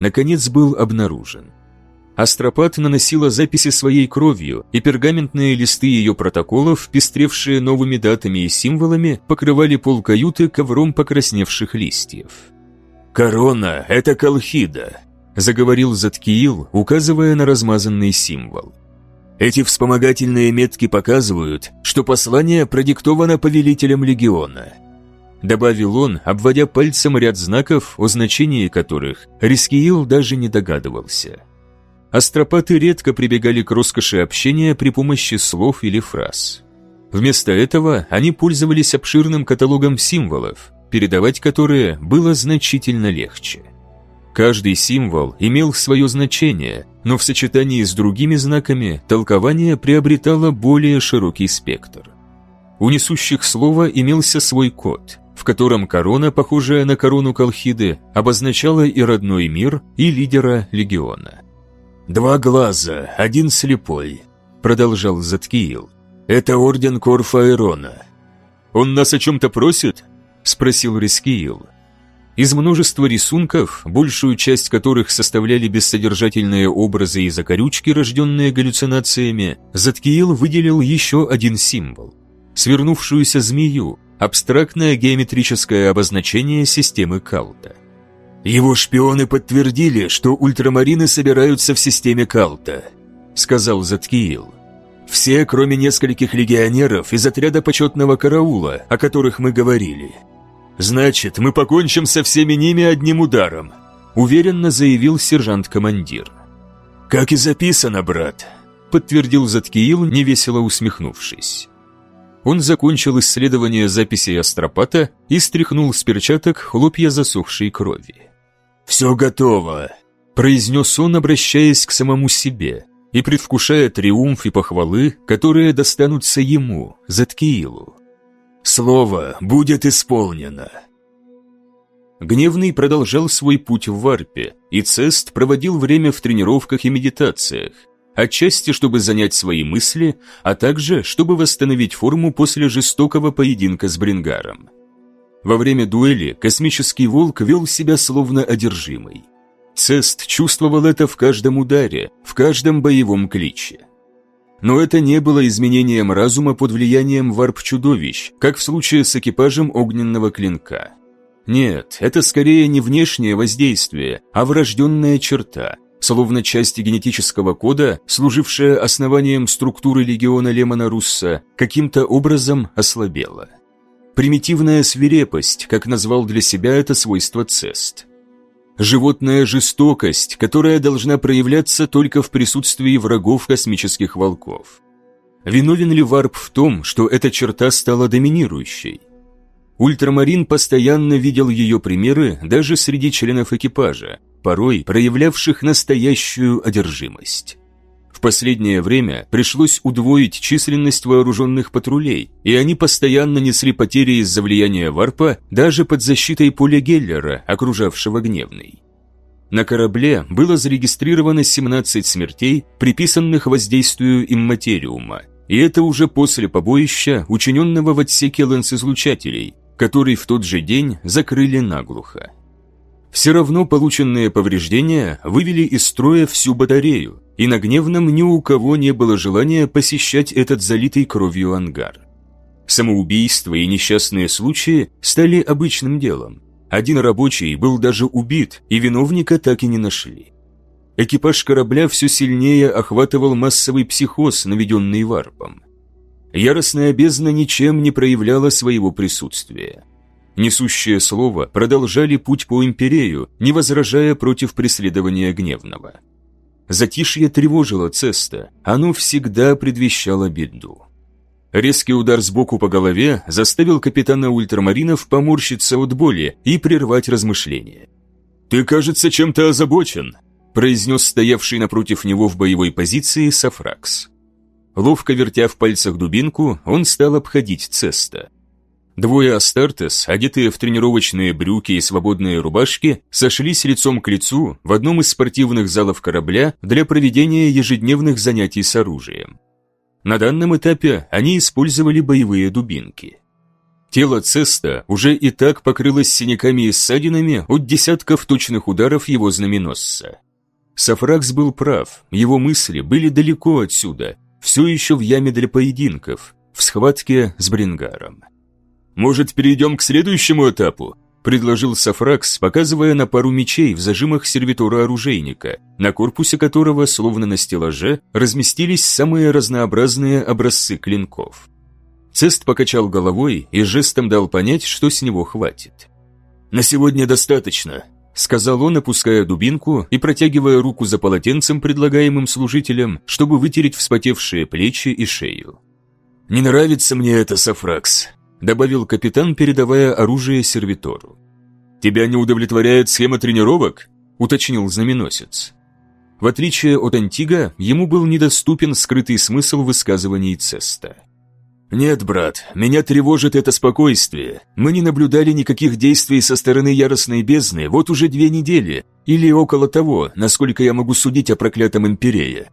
наконец был обнаружен. Астропат наносила записи своей кровью, и пергаментные листы ее протоколов, пестревшие новыми датами и символами, покрывали пол каюты ковром покрасневших листьев. «Корона – это Колхида», – заговорил Заткиил, указывая на размазанный символ. «Эти вспомогательные метки показывают, что послание продиктовано повелителем легиона». Добавил он, обводя пальцем ряд знаков, о значении которых Рискиил даже не догадывался. Астропаты редко прибегали к роскоши общения при помощи слов или фраз. Вместо этого они пользовались обширным каталогом символов, передавать которые было значительно легче. Каждый символ имел свое значение, но в сочетании с другими знаками толкование приобретало более широкий спектр. У несущих слова имелся свой код, в котором корона, похожая на корону Колхиды, обозначала и родной мир, и лидера легиона. «Два глаза, один слепой», — продолжал Заткиил. «Это орден Корфа Ирона». «Он нас о чем-то просит?» — спросил Рискиил. Из множества рисунков, большую часть которых составляли бессодержательные образы и закорючки, рожденные галлюцинациями, Заткиил выделил еще один символ – свернувшуюся змею, абстрактное геометрическое обозначение системы Калта. «Его шпионы подтвердили, что ультрамарины собираются в системе Калта», — сказал Заткиил. «Все, кроме нескольких легионеров из отряда почетного караула, о которых мы говорили. Значит, мы покончим со всеми ними одним ударом», — уверенно заявил сержант-командир. «Как и записано, брат», — подтвердил Заткиил, невесело усмехнувшись. Он закончил исследование записей астропата и стряхнул с перчаток хлопья засохшей крови. «Все готово», – произнес он, обращаясь к самому себе и предвкушая триумф и похвалы, которые достанутся ему, Заткиилу. «Слово будет исполнено». Гневный продолжал свой путь в варпе, и Цест проводил время в тренировках и медитациях, отчасти чтобы занять свои мысли, а также чтобы восстановить форму после жестокого поединка с Брингаром. Во время дуэли космический волк вел себя словно одержимый. Цест чувствовал это в каждом ударе, в каждом боевом кличе. Но это не было изменением разума под влиянием варп-чудовищ, как в случае с экипажем огненного клинка. Нет, это скорее не внешнее воздействие, а врожденная черта, словно часть генетического кода, служившая основанием структуры легиона Лемона Русса, каким-то образом ослабела. Примитивная свирепость, как назвал для себя это свойство Цест. Животная жестокость, которая должна проявляться только в присутствии врагов космических волков. Виновен ли Варп в том, что эта черта стала доминирующей? Ультрамарин постоянно видел ее примеры даже среди членов экипажа, порой проявлявших настоящую одержимость. В последнее время пришлось удвоить численность вооруженных патрулей, и они постоянно несли потери из-за влияния варпа даже под защитой поля Геллера, окружавшего Гневный. На корабле было зарегистрировано 17 смертей, приписанных воздействию имматериума, и это уже после побоища, учиненного в отсеке лэнс-излучателей, который в тот же день закрыли наглухо. Все равно полученные повреждения вывели из строя всю батарею, и на гневном ни у кого не было желания посещать этот залитый кровью ангар. Самоубийства и несчастные случаи стали обычным делом. Один рабочий был даже убит, и виновника так и не нашли. Экипаж корабля все сильнее охватывал массовый психоз, наведенный варпом. Яростная бездна ничем не проявляла своего присутствия. Несущее слово продолжали путь по империю, не возражая против преследования гневного. Затишье тревожило Цеста, оно всегда предвещало беду. Резкий удар сбоку по голове заставил капитана ультрамаринов поморщиться от боли и прервать размышления. «Ты, кажется, чем-то озабочен», произнес стоявший напротив него в боевой позиции Сафракс. Ловко вертя в пальцах дубинку, он стал обходить Цеста. Двое Астартес, одетые в тренировочные брюки и свободные рубашки, сошлись лицом к лицу в одном из спортивных залов корабля для проведения ежедневных занятий с оружием. На данном этапе они использовали боевые дубинки. Тело Цеста уже и так покрылось синяками и ссадинами от десятков точных ударов его знаменосца. Сафракс был прав, его мысли были далеко отсюда, все еще в яме для поединков, в схватке с Брингаром. «Может, перейдем к следующему этапу?» – предложил Сафракс, показывая на пару мечей в зажимах сервитора оружейника, на корпусе которого, словно на стеллаже, разместились самые разнообразные образцы клинков. Цест покачал головой и жестом дал понять, что с него хватит. «На сегодня достаточно», — сказал он, опуская дубинку и протягивая руку за полотенцем, предлагаемым служителям, чтобы вытереть вспотевшие плечи и шею. «Не нравится мне это, Сафракс», — добавил капитан, передавая оружие сервитору. «Тебя не удовлетворяет схема тренировок?» — уточнил знаменосец. В отличие от Антига, ему был недоступен скрытый смысл высказываний Цеста. «Нет, брат, меня тревожит это спокойствие. Мы не наблюдали никаких действий со стороны яростной бездны вот уже две недели, или около того, насколько я могу судить о проклятом Имперее.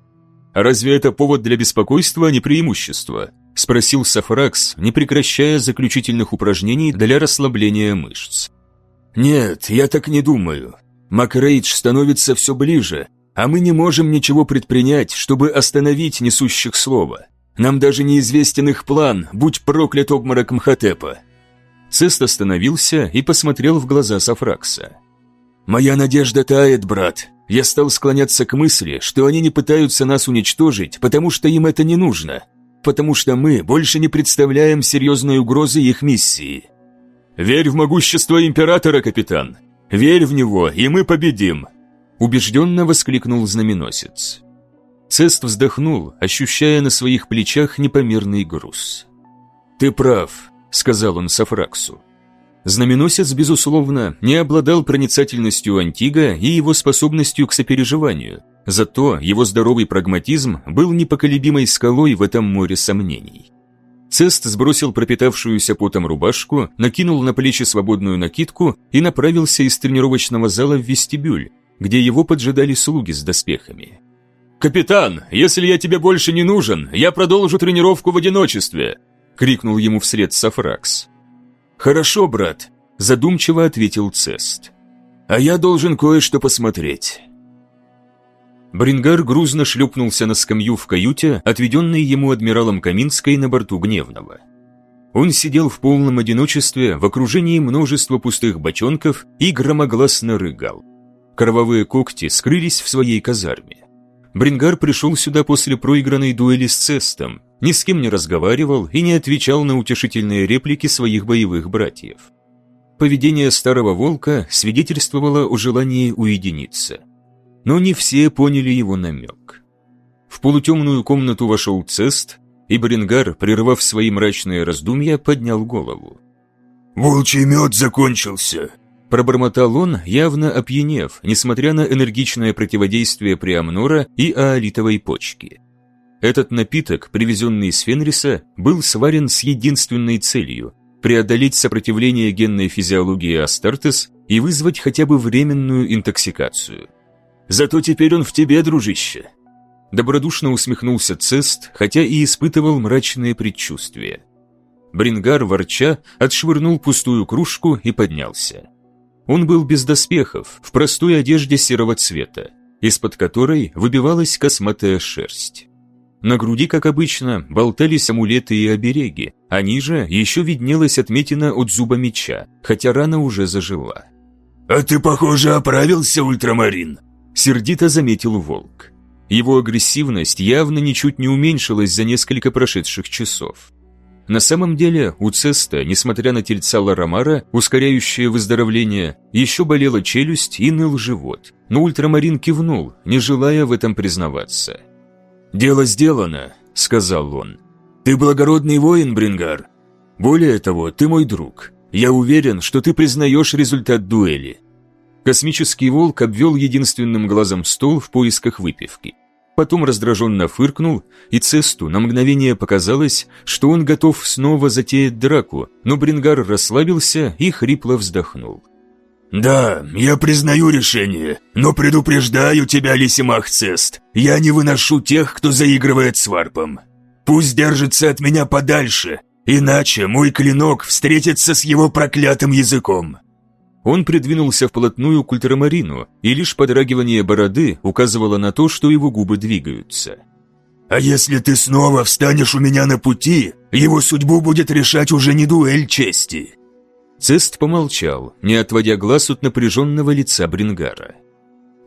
А разве это повод для беспокойства, а не преимущество?» – спросил Сафракс, не прекращая заключительных упражнений для расслабления мышц. «Нет, я так не думаю. Макрейдж становится все ближе, а мы не можем ничего предпринять, чтобы остановить несущих слова». Нам даже неизвестен их план, будь проклят обморок Мхотепа». Цест остановился и посмотрел в глаза Сафракса. «Моя надежда тает, брат. Я стал склоняться к мысли, что они не пытаются нас уничтожить, потому что им это не нужно, потому что мы больше не представляем серьезной угрозы их миссии. Верь в могущество Императора, капитан. Верь в него, и мы победим!» Убежденно воскликнул знаменосец. Цест вздохнул, ощущая на своих плечах непомерный груз. «Ты прав», — сказал он Сафраксу. Знаменосец, безусловно, не обладал проницательностью Антига и его способностью к сопереживанию, зато его здоровый прагматизм был непоколебимой скалой в этом море сомнений. Цест сбросил пропитавшуюся потом рубашку, накинул на плечи свободную накидку и направился из тренировочного зала в вестибюль, где его поджидали слуги с доспехами. «Капитан, если я тебе больше не нужен, я продолжу тренировку в одиночестве!» — крикнул ему вслед Сафракс. «Хорошо, брат», — задумчиво ответил Цест. «А я должен кое-что посмотреть». Брингар грузно шлепнулся на скамью в каюте, отведенной ему адмиралом Каминской на борту Гневного. Он сидел в полном одиночестве в окружении множества пустых бочонков и громогласно рыгал. Кровавые когти скрылись в своей казарме. Брингар пришел сюда после проигранной дуэли с Цестом, ни с кем не разговаривал и не отвечал на утешительные реплики своих боевых братьев. Поведение старого волка свидетельствовало о желании уединиться. Но не все поняли его намек. В полутемную комнату вошел Цест, и Брингар, прервав свои мрачные раздумья, поднял голову. «Волчий мед закончился», Пробормотал он, явно опьянев, несмотря на энергичное противодействие Приамнора и аолитовой почки. Этот напиток, привезенный из Фенриса, был сварен с единственной целью – преодолеть сопротивление генной физиологии Астартес и вызвать хотя бы временную интоксикацию. «Зато теперь он в тебе, дружище!» Добродушно усмехнулся Цест, хотя и испытывал мрачные предчувствия. Брингар, ворча, отшвырнул пустую кружку и поднялся. Он был без доспехов, в простой одежде серого цвета, из-под которой выбивалась косматая шерсть. На груди, как обычно, болтались амулеты и обереги, а ниже еще виднелась отметина от зуба меча, хотя рана уже зажила. «А ты, похоже, оправился, ультрамарин!» – сердито заметил волк. Его агрессивность явно ничуть не уменьшилась за несколько прошедших часов. На самом деле у Цеста, несмотря на тельца Ларамара, ускоряющее выздоровление, еще болела челюсть и ныл живот, но ультрамарин кивнул, не желая в этом признаваться. «Дело сделано», — сказал он. «Ты благородный воин, Брингар. Более того, ты мой друг. Я уверен, что ты признаешь результат дуэли». Космический волк обвел единственным глазом стол в поисках выпивки потом раздраженно фыркнул, и Цесту на мгновение показалось, что он готов снова затеять драку, но Брингар расслабился и хрипло вздохнул. «Да, я признаю решение, но предупреждаю тебя, Лисимах Цест, я не выношу тех, кто заигрывает с варпом. Пусть держится от меня подальше, Иначе мой клинок встретится с его проклятым языком!» Он придвинулся вплотную к ультрамарину, и лишь подрагивание бороды указывало на то, что его губы двигаются. «А если ты снова встанешь у меня на пути, его судьбу будет решать уже не дуэль чести!» Цест помолчал, не отводя глаз от напряженного лица Брингара.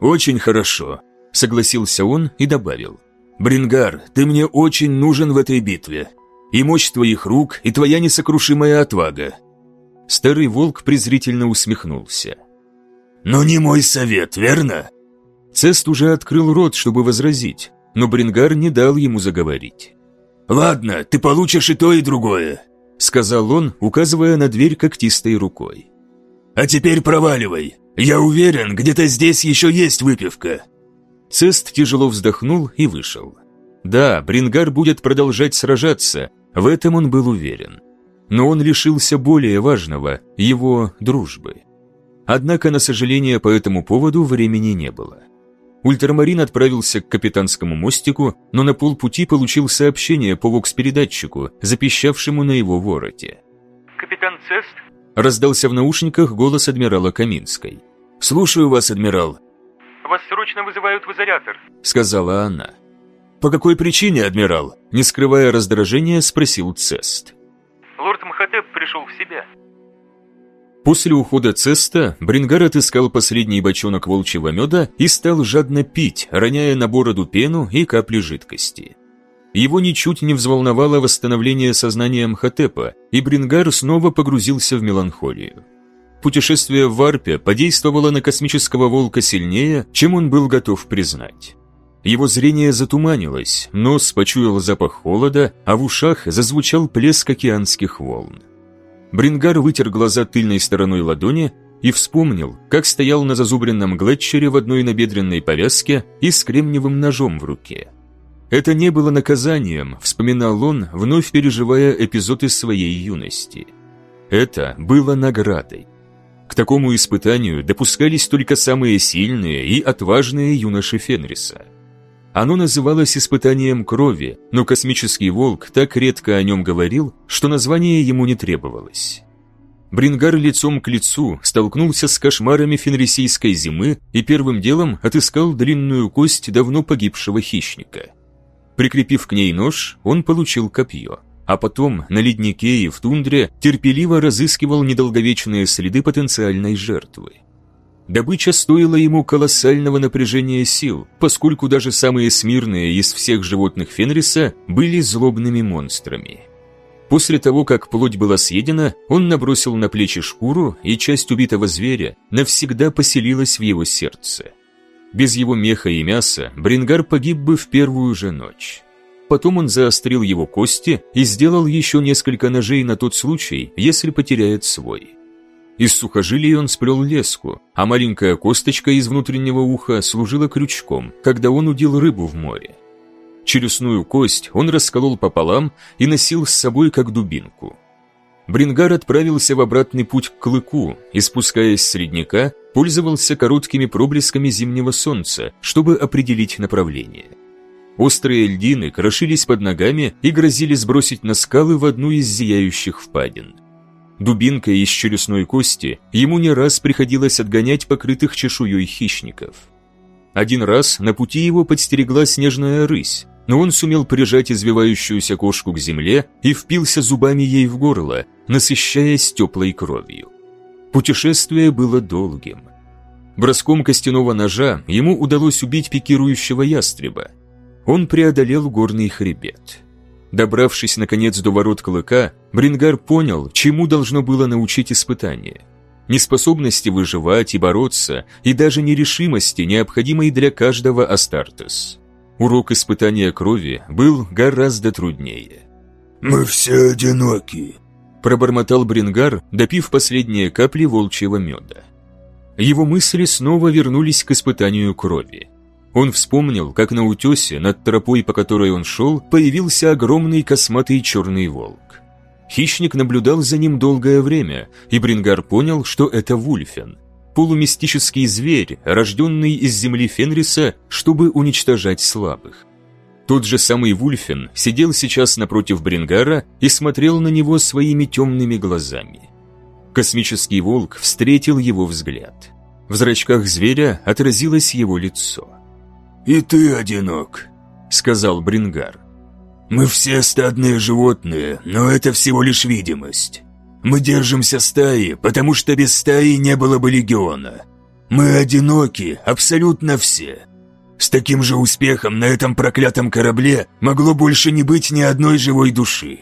«Очень хорошо», — согласился он и добавил. «Брингар, ты мне очень нужен в этой битве. И мощь твоих рук, и твоя несокрушимая отвага». Старый волк презрительно усмехнулся. «Но не мой совет, верно?» Цест уже открыл рот, чтобы возразить, но Брингар не дал ему заговорить. «Ладно, ты получишь и то, и другое сказал он, указывая на дверь когтистой рукой. «А теперь проваливай. Я уверен, где-то здесь еще есть выпивка». Цест тяжело вздохнул и вышел. Да, Брингар будет продолжать сражаться, в этом он был уверен. Но он лишился более важного – его дружбы. Однако, на сожаление, по этому поводу времени не было. Ультрамарин отправился к капитанскому мостику, но на полпути получил сообщение по вокс-передатчику, запищавшему на его вороте. «Капитан Цест?» Раздался в наушниках голос адмирала Каминской. «Слушаю вас, адмирал». «Вас срочно вызывают в изолятор», — сказала она. «По какой причине, адмирал?» Не скрывая раздражения, спросил Цест. «Лорд Мхотеп пришел в себя». После ухода Цеста Брингар отыскал последний бочонок волчьего меда и стал жадно пить, роняя на бороду пену и капли жидкости. Его ничуть не взволновало восстановление сознания Мхотепа, и Брингар снова погрузился в меланхолию. Путешествие в Варпе подействовало на космического волка сильнее, чем он был готов признать. Его зрение затуманилось, нос почуял запах холода, а в ушах зазвучал плеск океанских волн. Брингар вытер глаза тыльной стороной ладони и вспомнил, как стоял на зазубренном глетчере в одной набедренной повязке и с кремниевым ножом в руке. Это не было наказанием, вспоминал он, вновь переживая эпизод из своей юности. Это было наградой. К такому испытанию допускались только самые сильные и отважные юноши Фенриса – оно называлось испытанием крови, но космический волк так редко о нем говорил, что название ему не требовалось. Брингар лицом к лицу столкнулся с кошмарами фенрисийской зимы и первым делом отыскал длинную кость давно погибшего хищника. Прикрепив к ней нож, он получил копье, а потом на леднике и в тундре терпеливо разыскивал недолговечные следы потенциальной жертвы. Добыча стоила ему колоссального напряжения сил, поскольку даже самые смирные из всех животных Фенриса были злобными монстрами. После того, как плоть была съедена, он набросил на плечи шкуру, и часть убитого зверя навсегда поселилась в его сердце. Без его меха и мяса Брингар погиб бы в первую же ночь. Потом он заострил его кости и сделал еще несколько ножей на тот случай, если потеряет свой. Из сухожилий он сплел леску, а маленькая косточка из внутреннего уха служила крючком, когда он удил рыбу в море. Челюстную кость он расколол пополам и носил с собой как дубинку. Брингар отправился в обратный путь к клыку и, спускаясь с ледника, пользовался короткими проблесками зимнего солнца, чтобы определить направление. Острые льдины крошились под ногами и грозили сбросить на скалы в одну из зияющих впадин – Дубинкой из челюстной кости ему не раз приходилось отгонять покрытых чешуей хищников. Один раз на пути его подстерегла снежная рысь, но он сумел прижать извивающуюся кошку к земле и впился зубами ей в горло, насыщаясь теплой кровью. Путешествие было долгим. Броском костяного ножа ему удалось убить пикирующего ястреба. Он преодолел горный хребет. Добравшись, наконец, до ворот клыка, Брингар понял, чему должно было научить испытание. Неспособности выживать и бороться, и даже нерешимости, необходимой для каждого Астартес. Урок испытания крови был гораздо труднее. «Мы все одиноки», – пробормотал Брингар, допив последние капли волчьего меда. Его мысли снова вернулись к испытанию крови. Он вспомнил, как на утесе, над тропой, по которой он шел, появился огромный косматый черный волк. Хищник наблюдал за ним долгое время, и Брингар понял, что это Вульфен, полумистический зверь, рожденный из земли Фенриса, чтобы уничтожать слабых. Тот же самый Вульфен сидел сейчас напротив Брингара и смотрел на него своими темными глазами. Космический волк встретил его взгляд. В зрачках зверя отразилось его лицо. «И ты одинок», — сказал Брингар. «Мы все стадные животные, но это всего лишь видимость. Мы держимся стаи, потому что без стаи не было бы легиона. Мы одиноки, абсолютно все. С таким же успехом на этом проклятом корабле могло больше не быть ни одной живой души.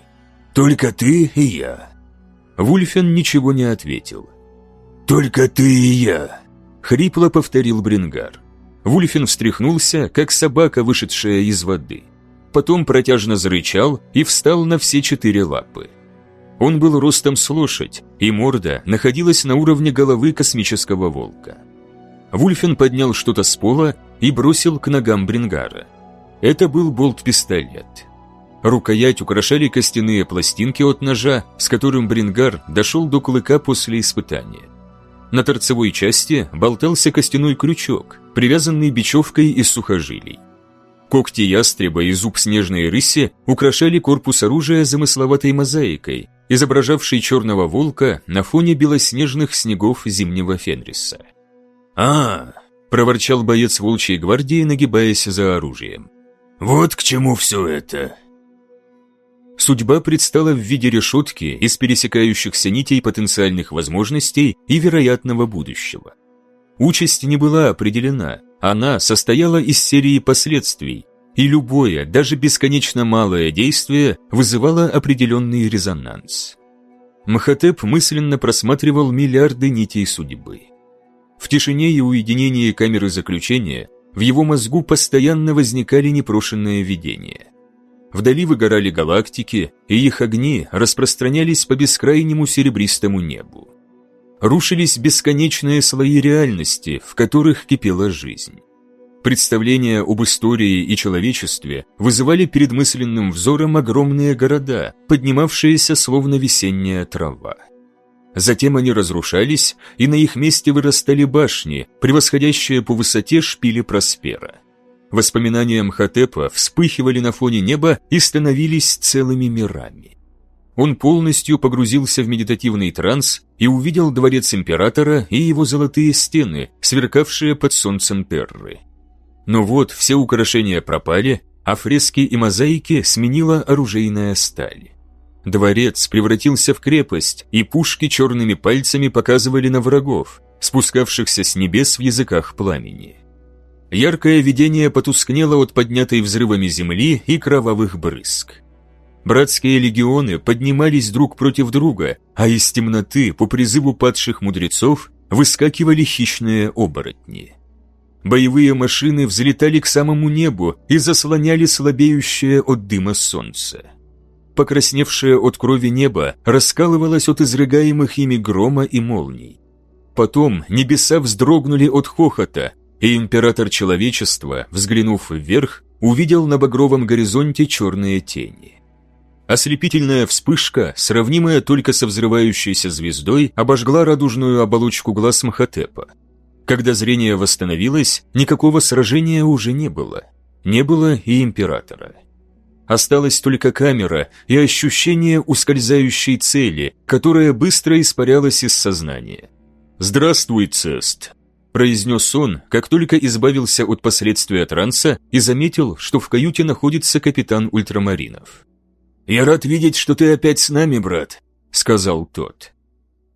Только ты и я». Вульфен ничего не ответил. «Только ты и я», — хрипло повторил Брингар. Вульфен встряхнулся, как собака, вышедшая из воды. Потом протяжно зарычал и встал на все четыре лапы. Он был ростом с лошадь, и морда находилась на уровне головы космического волка. Вульфен поднял что-то с пола и бросил к ногам Брингара. Это был болт-пистолет. Рукоять украшали костяные пластинки от ножа, с которым Брингар дошел до клыка после испытания. На торцевой части болтался костяной крючок, привязанный бечевкой из сухожилий. Когти ястреба и зуб снежной рыси украшали корпус оружия замысловатой мозаикой, изображавшей черного волка на фоне белоснежных снегов зимнего Фенриса. «А, — проворчал боец волчьей гвардии, нагибаясь за оружием. «Вот к чему все это!» Судьба предстала в виде решетки из пересекающихся нитей потенциальных возможностей и вероятного будущего. Участь не была определена, она состояла из серии последствий, и любое, даже бесконечно малое действие вызывало определенный резонанс. Махатеп мысленно просматривал миллиарды нитей судьбы. В тишине и уединении камеры заключения в его мозгу постоянно возникали непрошенные видения. Вдали выгорали галактики, и их огни распространялись по бескрайнему серебристому небу. Рушились бесконечные слои реальности, в которых кипела жизнь. Представления об истории и человечестве вызывали перед мысленным взором огромные города, поднимавшиеся словно весенняя трава. Затем они разрушались, и на их месте вырастали башни, превосходящие по высоте шпили Проспера. Воспоминания Мхотепа вспыхивали на фоне неба и становились целыми мирами. Он полностью погрузился в медитативный транс и увидел дворец императора и его золотые стены, сверкавшие под солнцем Терры. Но вот все украшения пропали, а фрески и мозаики сменила оружейная сталь. Дворец превратился в крепость, и пушки черными пальцами показывали на врагов, спускавшихся с небес в языках пламени. Яркое видение потускнело от поднятой взрывами земли и кровавых брызг. Братские легионы поднимались друг против друга, а из темноты по призыву падших мудрецов выскакивали хищные оборотни. Боевые машины взлетали к самому небу и заслоняли слабеющее от дыма солнце покрасневшее от крови небо раскалывалось от изрыгаемых ими грома и молний. Потом небеса вздрогнули от хохота, и император человечества, взглянув вверх, увидел на багровом горизонте черные тени. Ослепительная вспышка, сравнимая только со взрывающейся звездой, обожгла радужную оболочку глаз Махотепа. Когда зрение восстановилось, никакого сражения уже не было. Не было и императора. Осталась только камера и ощущение ускользающей цели, которая быстро испарялась из сознания. «Здравствуй, Цест», – произнес он, как только избавился от последствия транса и заметил, что в каюте находится капитан ультрамаринов. «Я рад видеть, что ты опять с нами, брат», – сказал тот.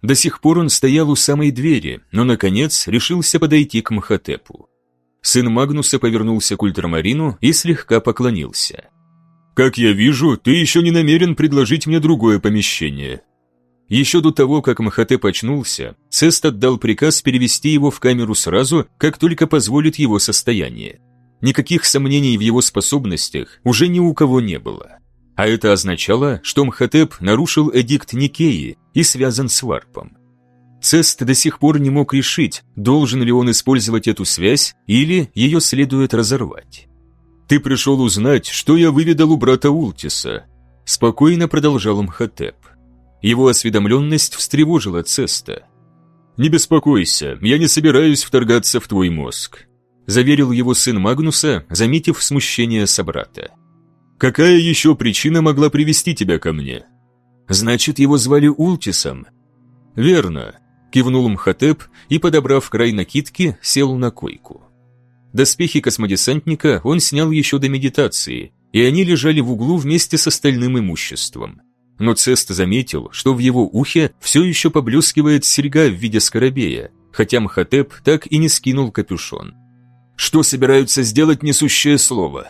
До сих пор он стоял у самой двери, но, наконец, решился подойти к Махотепу. Сын Магнуса повернулся к ультрамарину и слегка поклонился. «Как я вижу, ты еще не намерен предложить мне другое помещение». Еще до того, как Махатеп очнулся, Цест отдал приказ перевести его в камеру сразу, как только позволит его состояние. Никаких сомнений в его способностях уже ни у кого не было. А это означало, что Мхотеп нарушил эдикт Никеи и связан с варпом. Цест до сих пор не мог решить, должен ли он использовать эту связь или ее следует разорвать. «Ты пришел узнать, что я выведал у брата Ултиса», – спокойно продолжал Мхотеп. Его осведомленность встревожила Цеста. «Не беспокойся, я не собираюсь вторгаться в твой мозг», – заверил его сын Магнуса, заметив смущение собрата. Какая еще причина могла привести тебя ко мне? Значит, его звали Ултисом. Верно, кивнул Мхотеп и, подобрав край накидки, сел на койку. Доспехи космодесантника он снял еще до медитации, и они лежали в углу вместе с остальным имуществом. Но Цест заметил, что в его ухе все еще поблескивает серьга в виде скоробея, хотя Мхотеп так и не скинул капюшон. «Что собираются сделать несущее слово?»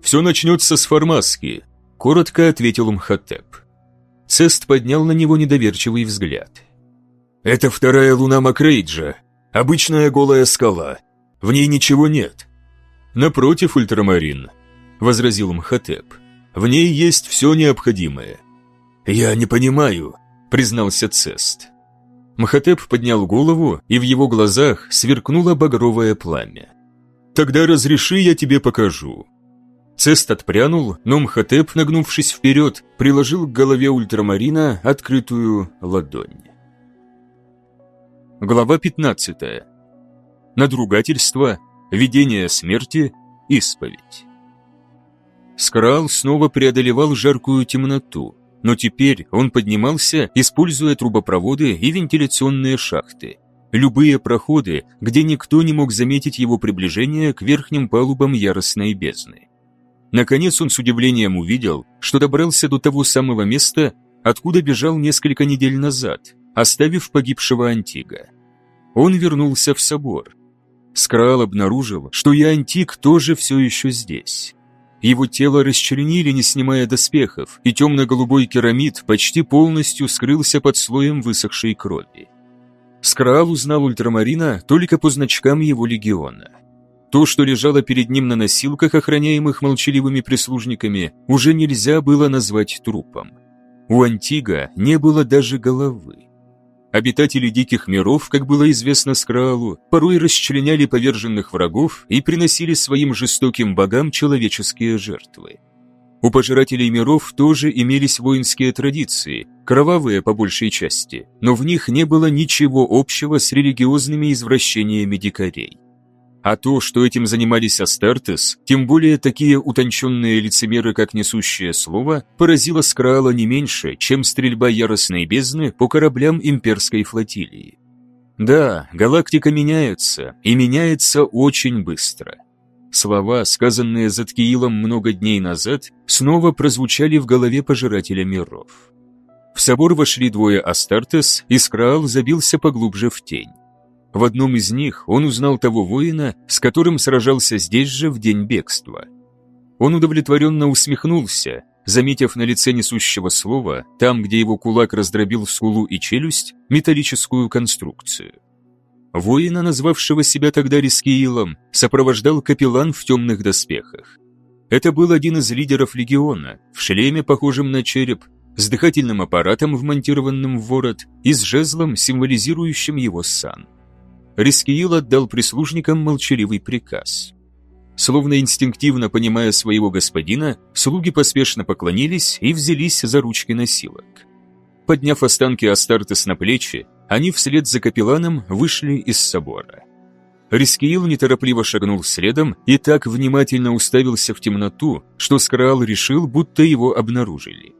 «Все начнется с формаски», — коротко ответил Мхотеп. Цест поднял на него недоверчивый взгляд. «Это вторая луна Макрейджа. Обычная голая скала. В ней ничего нет». «Напротив, ультрамарин», — возразил Мхотеп. «В ней есть все необходимое». «Я не понимаю», — признался Цест. Мхотеп поднял голову, и в его глазах сверкнуло багровое пламя. «Тогда разреши, я тебе покажу». Цест отпрянул, но Мхотеп, нагнувшись вперед, приложил к голове ультрамарина открытую ладонь. Глава 15. Надругательство, видение смерти, исповедь. Скрал снова преодолевал жаркую темноту, но теперь он поднимался, используя трубопроводы и вентиляционные шахты. Любые проходы, где никто не мог заметить его приближение к верхним палубам яростной бездны. Наконец он с удивлением увидел, что добрался до того самого места, откуда бежал несколько недель назад, оставив погибшего Антига. Он вернулся в собор. Скрал обнаружил, что и Антиг тоже все еще здесь. Его тело расчленили, не снимая доспехов, и темно-голубой керамид почти полностью скрылся под слоем высохшей крови. Скраал узнал ультрамарина только по значкам его легиона. То, что лежало перед ним на носилках, охраняемых молчаливыми прислужниками, уже нельзя было назвать трупом. У Антига не было даже головы. Обитатели диких миров, как было известно Скраалу, порой расчленяли поверженных врагов и приносили своим жестоким богам человеческие жертвы. У пожирателей миров тоже имелись воинские традиции, кровавые по большей части, но в них не было ничего общего с религиозными извращениями дикарей. А то, что этим занимались Астартес, тем более такие утонченные лицемеры, как несущее слово, поразило Скраала не меньше, чем стрельба яростной бездны по кораблям имперской флотилии. Да, галактика меняется, и меняется очень быстро. Слова, сказанные Заткиилом много дней назад, снова прозвучали в голове пожирателя миров. В собор вошли двое Астартес, и Скраал забился поглубже в тень. В одном из них он узнал того воина, с которым сражался здесь же в день бегства. Он удовлетворенно усмехнулся, заметив на лице несущего слова, там, где его кулак раздробил скулу и челюсть, металлическую конструкцию. Воина, назвавшего себя тогда Рискиилом, сопровождал капеллан в темных доспехах. Это был один из лидеров легиона, в шлеме, похожем на череп, с дыхательным аппаратом, вмонтированным в ворот, и с жезлом, символизирующим его сан. Рискиил отдал прислужникам молчаливый приказ. Словно инстинктивно понимая своего господина, слуги поспешно поклонились и взялись за ручки носилок. Подняв останки Астартес на плечи, они вслед за капелланом вышли из собора. Рискиил неторопливо шагнул следом и так внимательно уставился в темноту, что Скраал решил, будто его обнаружили.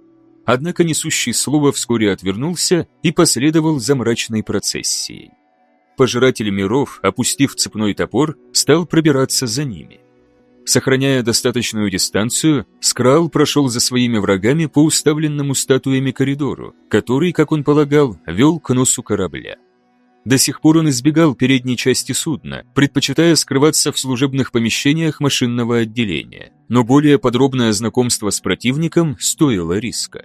Однако несущий слово вскоре отвернулся и последовал за мрачной процессией. Пожиратель миров, опустив цепной топор, стал пробираться за ними. Сохраняя достаточную дистанцию, Скрал прошел за своими врагами по уставленному статуями коридору, который, как он полагал, вел к носу корабля. До сих пор он избегал передней части судна, предпочитая скрываться в служебных помещениях машинного отделения, но более подробное знакомство с противником стоило риска.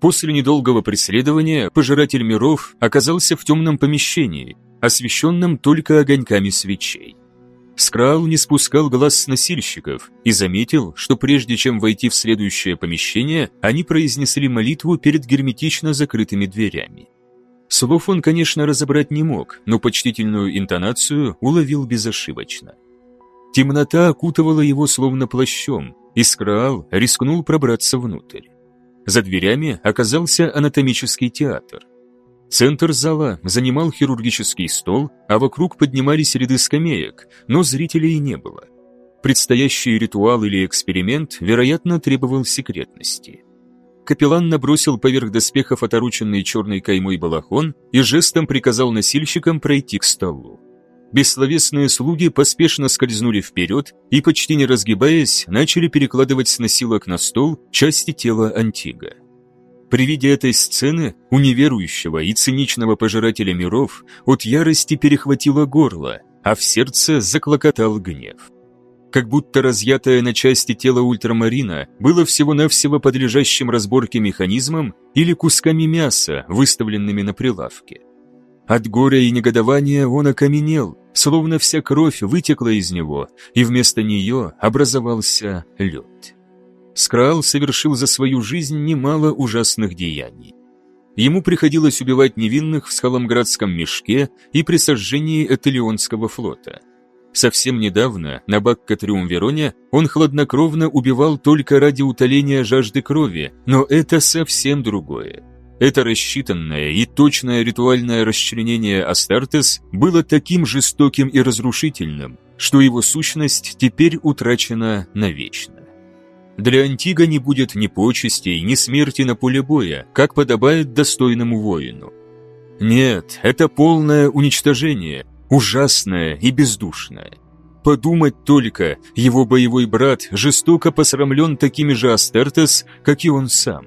После недолгого преследования Пожиратель миров оказался в темном помещении, освещенном только огоньками свечей. Скрал не спускал глаз с носильщиков и заметил, что прежде чем войти в следующее помещение, они произнесли молитву перед герметично закрытыми дверями. Слов он, конечно, разобрать не мог, но почтительную интонацию уловил безошибочно. Темнота окутывала его словно плащом, и Скраал рискнул пробраться внутрь. За дверями оказался анатомический театр. Центр зала занимал хирургический стол, а вокруг поднимались ряды скамеек, но зрителей не было. Предстоящий ритуал или эксперимент, вероятно, требовал секретности. Капеллан набросил поверх доспехов оторученный черной каймой балахон и жестом приказал носильщикам пройти к столу. Бессловесные слуги поспешно скользнули вперед и, почти не разгибаясь, начали перекладывать с носилок на стол части тела Антига. При виде этой сцены у неверующего и циничного пожирателя миров от ярости перехватило горло, а в сердце заклокотал гнев. Как будто разъятое на части тело ультрамарина было всего-навсего подлежащим разборке механизмом или кусками мяса, выставленными на прилавке. От горя и негодования он окаменел, словно вся кровь вытекла из него, и вместо нее образовался лед. Скрал совершил за свою жизнь немало ужасных деяний. Ему приходилось убивать невинных в Схаламградском мешке и при сожжении Этелионского флота. Совсем недавно, на Бакка-Триумвероне, он хладнокровно убивал только ради утоления жажды крови, но это совсем другое. Это рассчитанное и точное ритуальное расчленение Астартес было таким жестоким и разрушительным, что его сущность теперь утрачена навечно. Для Антига не будет ни почестей, ни смерти на поле боя, как подобает достойному воину. Нет, это полное уничтожение, ужасное и бездушное. Подумать только, его боевой брат жестоко посрамлен такими же Астартес, как и он сам.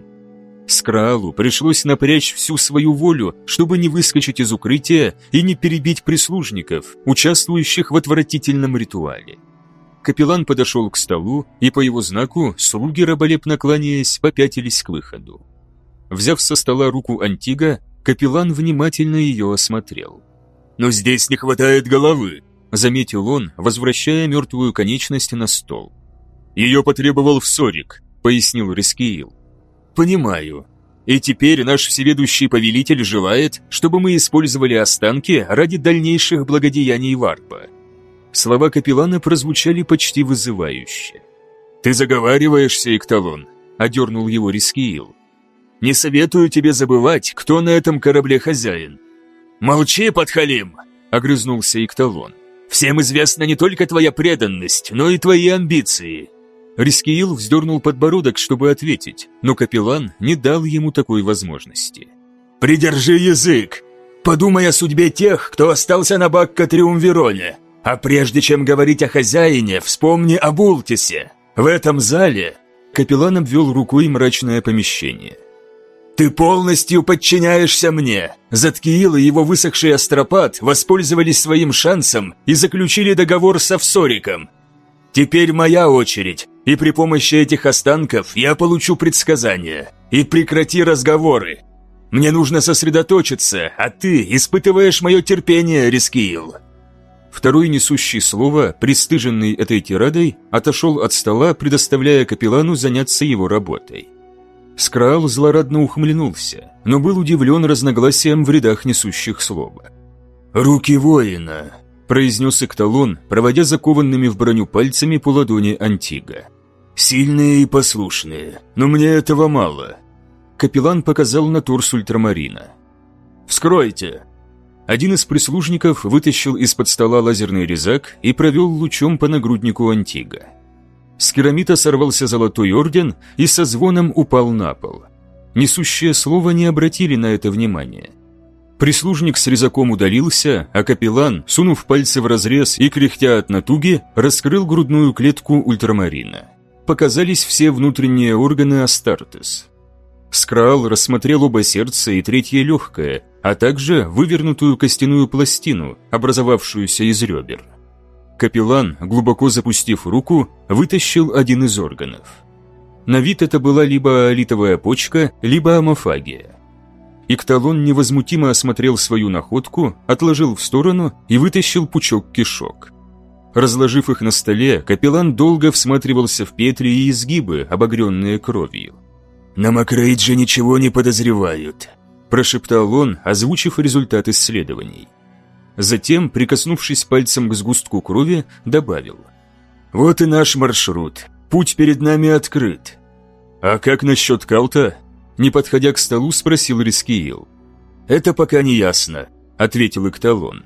Скралу пришлось напрячь всю свою волю, чтобы не выскочить из укрытия и не перебить прислужников, участвующих в отвратительном ритуале. Капеллан подошел к столу, и по его знаку слуги, раболепно кланяясь, попятились к выходу. Взяв со стола руку Антига, капеллан внимательно ее осмотрел. «Но здесь не хватает головы», — заметил он, возвращая мертвую конечность на стол. «Ее потребовал Всорик», — пояснил Рискиил. «Понимаю. И теперь наш всеведущий повелитель желает, чтобы мы использовали останки ради дальнейших благодеяний Варпа. Слова капеллана прозвучали почти вызывающе. «Ты заговариваешься, Икталон», — одернул его Рискиил. «Не советую тебе забывать, кто на этом корабле хозяин». «Молчи, подхалим!» — огрызнулся Икталон. «Всем известна не только твоя преданность, но и твои амбиции». Рискиил вздернул подбородок, чтобы ответить, но капеллан не дал ему такой возможности. «Придержи язык! Подумай о судьбе тех, кто остался на Бакка-Триумвироне. А прежде чем говорить о хозяине, вспомни об Ултисе. В этом зале...» Капеллан обвел рукой мрачное помещение. «Ты полностью подчиняешься мне!» Заткиил и его высохший астропат воспользовались своим шансом и заключили договор со Всориком. Теперь моя очередь, и при помощи этих останков я получу предсказания. И прекрати разговоры. Мне нужно сосредоточиться, а ты испытываешь мое терпение, Рискиил. Второй несущий слово, пристыженный этой тирадой, отошел от стола, предоставляя капеллану заняться его работой. Скрал злорадно ухмыльнулся, но был удивлен разногласием в рядах несущих слова. «Руки воина», – произнес Экталон, проводя закованными в броню пальцами по ладони Антига. «Сильные и послушные, но мне этого мало». Капеллан показал на торс ультрамарина. «Вскройте!» Один из прислужников вытащил из-под стола лазерный резак и провел лучом по нагруднику Антига. С керамита сорвался золотой орден и со звоном упал на пол. Несущие слово не обратили на это внимания. Прислужник с резаком удалился, а капеллан, сунув пальцы в разрез и кряхтя от натуги, раскрыл грудную клетку ультрамарина. Показались все внутренние органы Астартес. Скрал рассмотрел оба сердца и третье легкое, а также вывернутую костяную пластину, образовавшуюся из ребер. Капеллан, глубоко запустив руку, вытащил один из органов. На вид это была либо литовая почка, либо амофагия. Икталон невозмутимо осмотрел свою находку, отложил в сторону и вытащил пучок кишок. Разложив их на столе, капеллан долго всматривался в петли и изгибы, обогренные кровью. «На Макрейдже ничего не подозревают», прошептал он, озвучив результат исследований. Затем, прикоснувшись пальцем к сгустку крови, добавил. «Вот и наш маршрут. Путь перед нами открыт». «А как насчет Калта?» Не подходя к столу, спросил Рискиил. «Это пока не ясно», — ответил Икталон.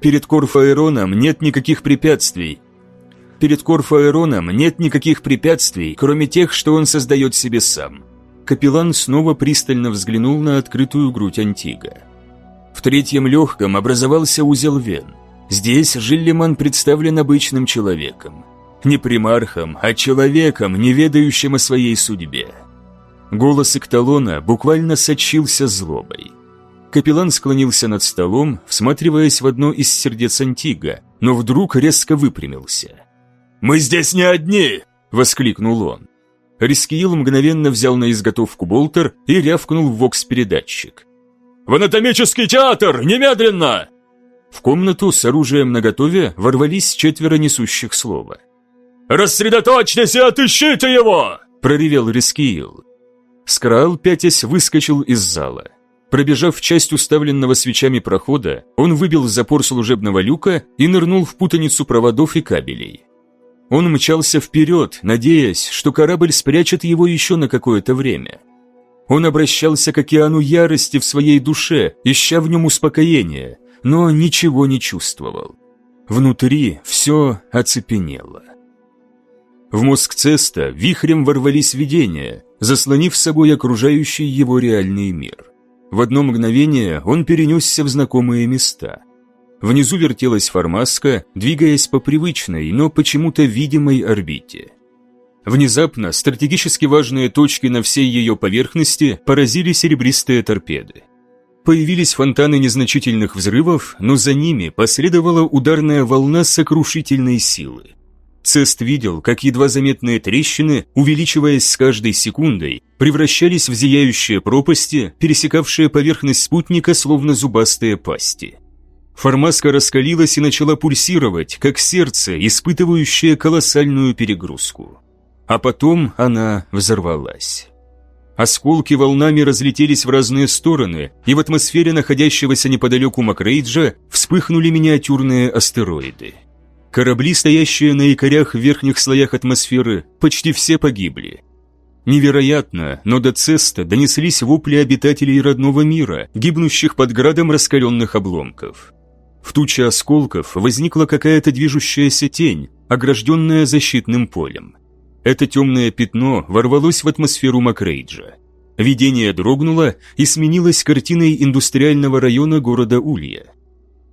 «Перед Корфаэроном нет никаких препятствий. перед Корфаэроном нет никаких препятствий, кроме тех, что он создает себе сам. Капеллан снова пристально взглянул на открытую грудь Антига. В третьем легком образовался узел вен. Здесь Жиллиман представлен обычным человеком. Не примархом, а человеком, не ведающим о своей судьбе. Голос Экталона буквально сочился злобой. Капеллан склонился над столом, всматриваясь в одно из сердец Антига, но вдруг резко выпрямился. «Мы здесь не одни!» — воскликнул он. Рискиил мгновенно взял на изготовку болтер и рявкнул в вокс-передатчик. «В анатомический театр! Немедленно!» В комнату с оружием наготове ворвались четверо несущих слова. «Рассредоточьтесь и отыщите его!» – проревел Рискиил. Скрал, пятясь, выскочил из зала. Пробежав часть уставленного свечами прохода, он выбил запор служебного люка и нырнул в путаницу проводов и кабелей. Он мчался вперед, надеясь, что корабль спрячет его еще на какое-то время. Он обращался к океану ярости в своей душе, ища в нем успокоения, но ничего не чувствовал. Внутри все оцепенело. В мозг Цеста вихрем ворвались видения, заслонив собой окружающий его реальный мир. В одно мгновение он перенесся в знакомые места – Внизу вертелась формаска, двигаясь по привычной, но почему-то видимой орбите. Внезапно стратегически важные точки на всей ее поверхности поразили серебристые торпеды. Появились фонтаны незначительных взрывов, но за ними последовала ударная волна сокрушительной силы. Цест видел, как едва заметные трещины, увеличиваясь с каждой секундой, превращались в зияющие пропасти, пересекавшие поверхность спутника словно зубастые пасти. Формаска раскалилась и начала пульсировать, как сердце, испытывающее колоссальную перегрузку. А потом она взорвалась. Осколки волнами разлетелись в разные стороны, и в атмосфере находящегося неподалеку Макрейджа вспыхнули миниатюрные астероиды. Корабли, стоящие на якорях в верхних слоях атмосферы, почти все погибли. Невероятно, но до Цеста донеслись вопли обитателей родного мира, гибнущих под градом раскаленных обломков. В туче осколков возникла какая-то движущаяся тень, огражденная защитным полем. Это темное пятно ворвалось в атмосферу Макрейджа. Видение дрогнуло и сменилось картиной индустриального района города Улья.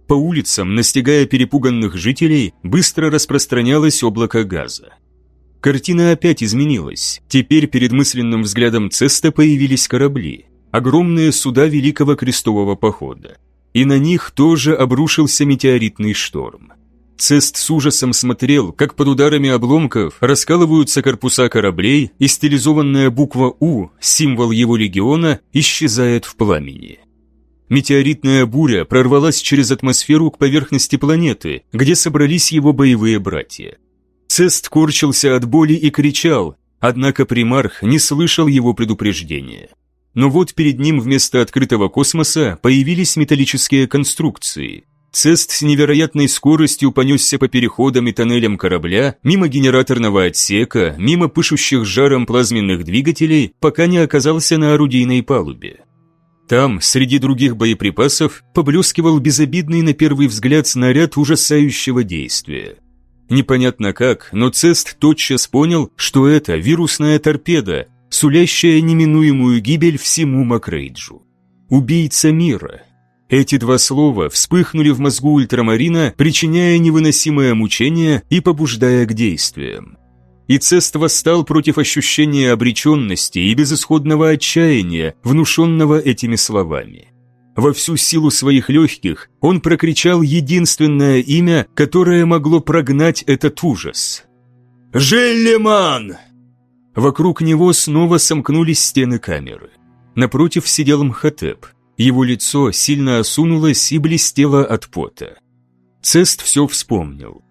По улицам, настигая перепуганных жителей, быстро распространялось облако газа. Картина опять изменилась. Теперь перед мысленным взглядом Цеста появились корабли. Огромные суда Великого Крестового Похода и на них тоже обрушился метеоритный шторм. Цест с ужасом смотрел, как под ударами обломков раскалываются корпуса кораблей, и стилизованная буква «У», символ его легиона, исчезает в пламени. Метеоритная буря прорвалась через атмосферу к поверхности планеты, где собрались его боевые братья. Цест корчился от боли и кричал, однако примарх не слышал его предупреждения. Но вот перед ним вместо открытого космоса появились металлические конструкции. Цест с невероятной скоростью понесся по переходам и тоннелям корабля, мимо генераторного отсека, мимо пышущих жаром плазменных двигателей, пока не оказался на орудийной палубе. Там, среди других боеприпасов, поблескивал безобидный на первый взгляд снаряд ужасающего действия. Непонятно как, но Цест тотчас понял, что это вирусная торпеда, сулящая неминуемую гибель всему Макрейджу. Убийца мира. Эти два слова вспыхнули в мозгу ультрамарина, причиняя невыносимое мучение и побуждая к действиям. И Цест восстал против ощущения обреченности и безысходного отчаяния, внушенного этими словами. Во всю силу своих легких он прокричал единственное имя, которое могло прогнать этот ужас. «Желлиман!» Вокруг него снова сомкнулись стены камеры. Напротив сидел Мхотеп. Его лицо сильно осунулось и блестело от пота. Цест все вспомнил.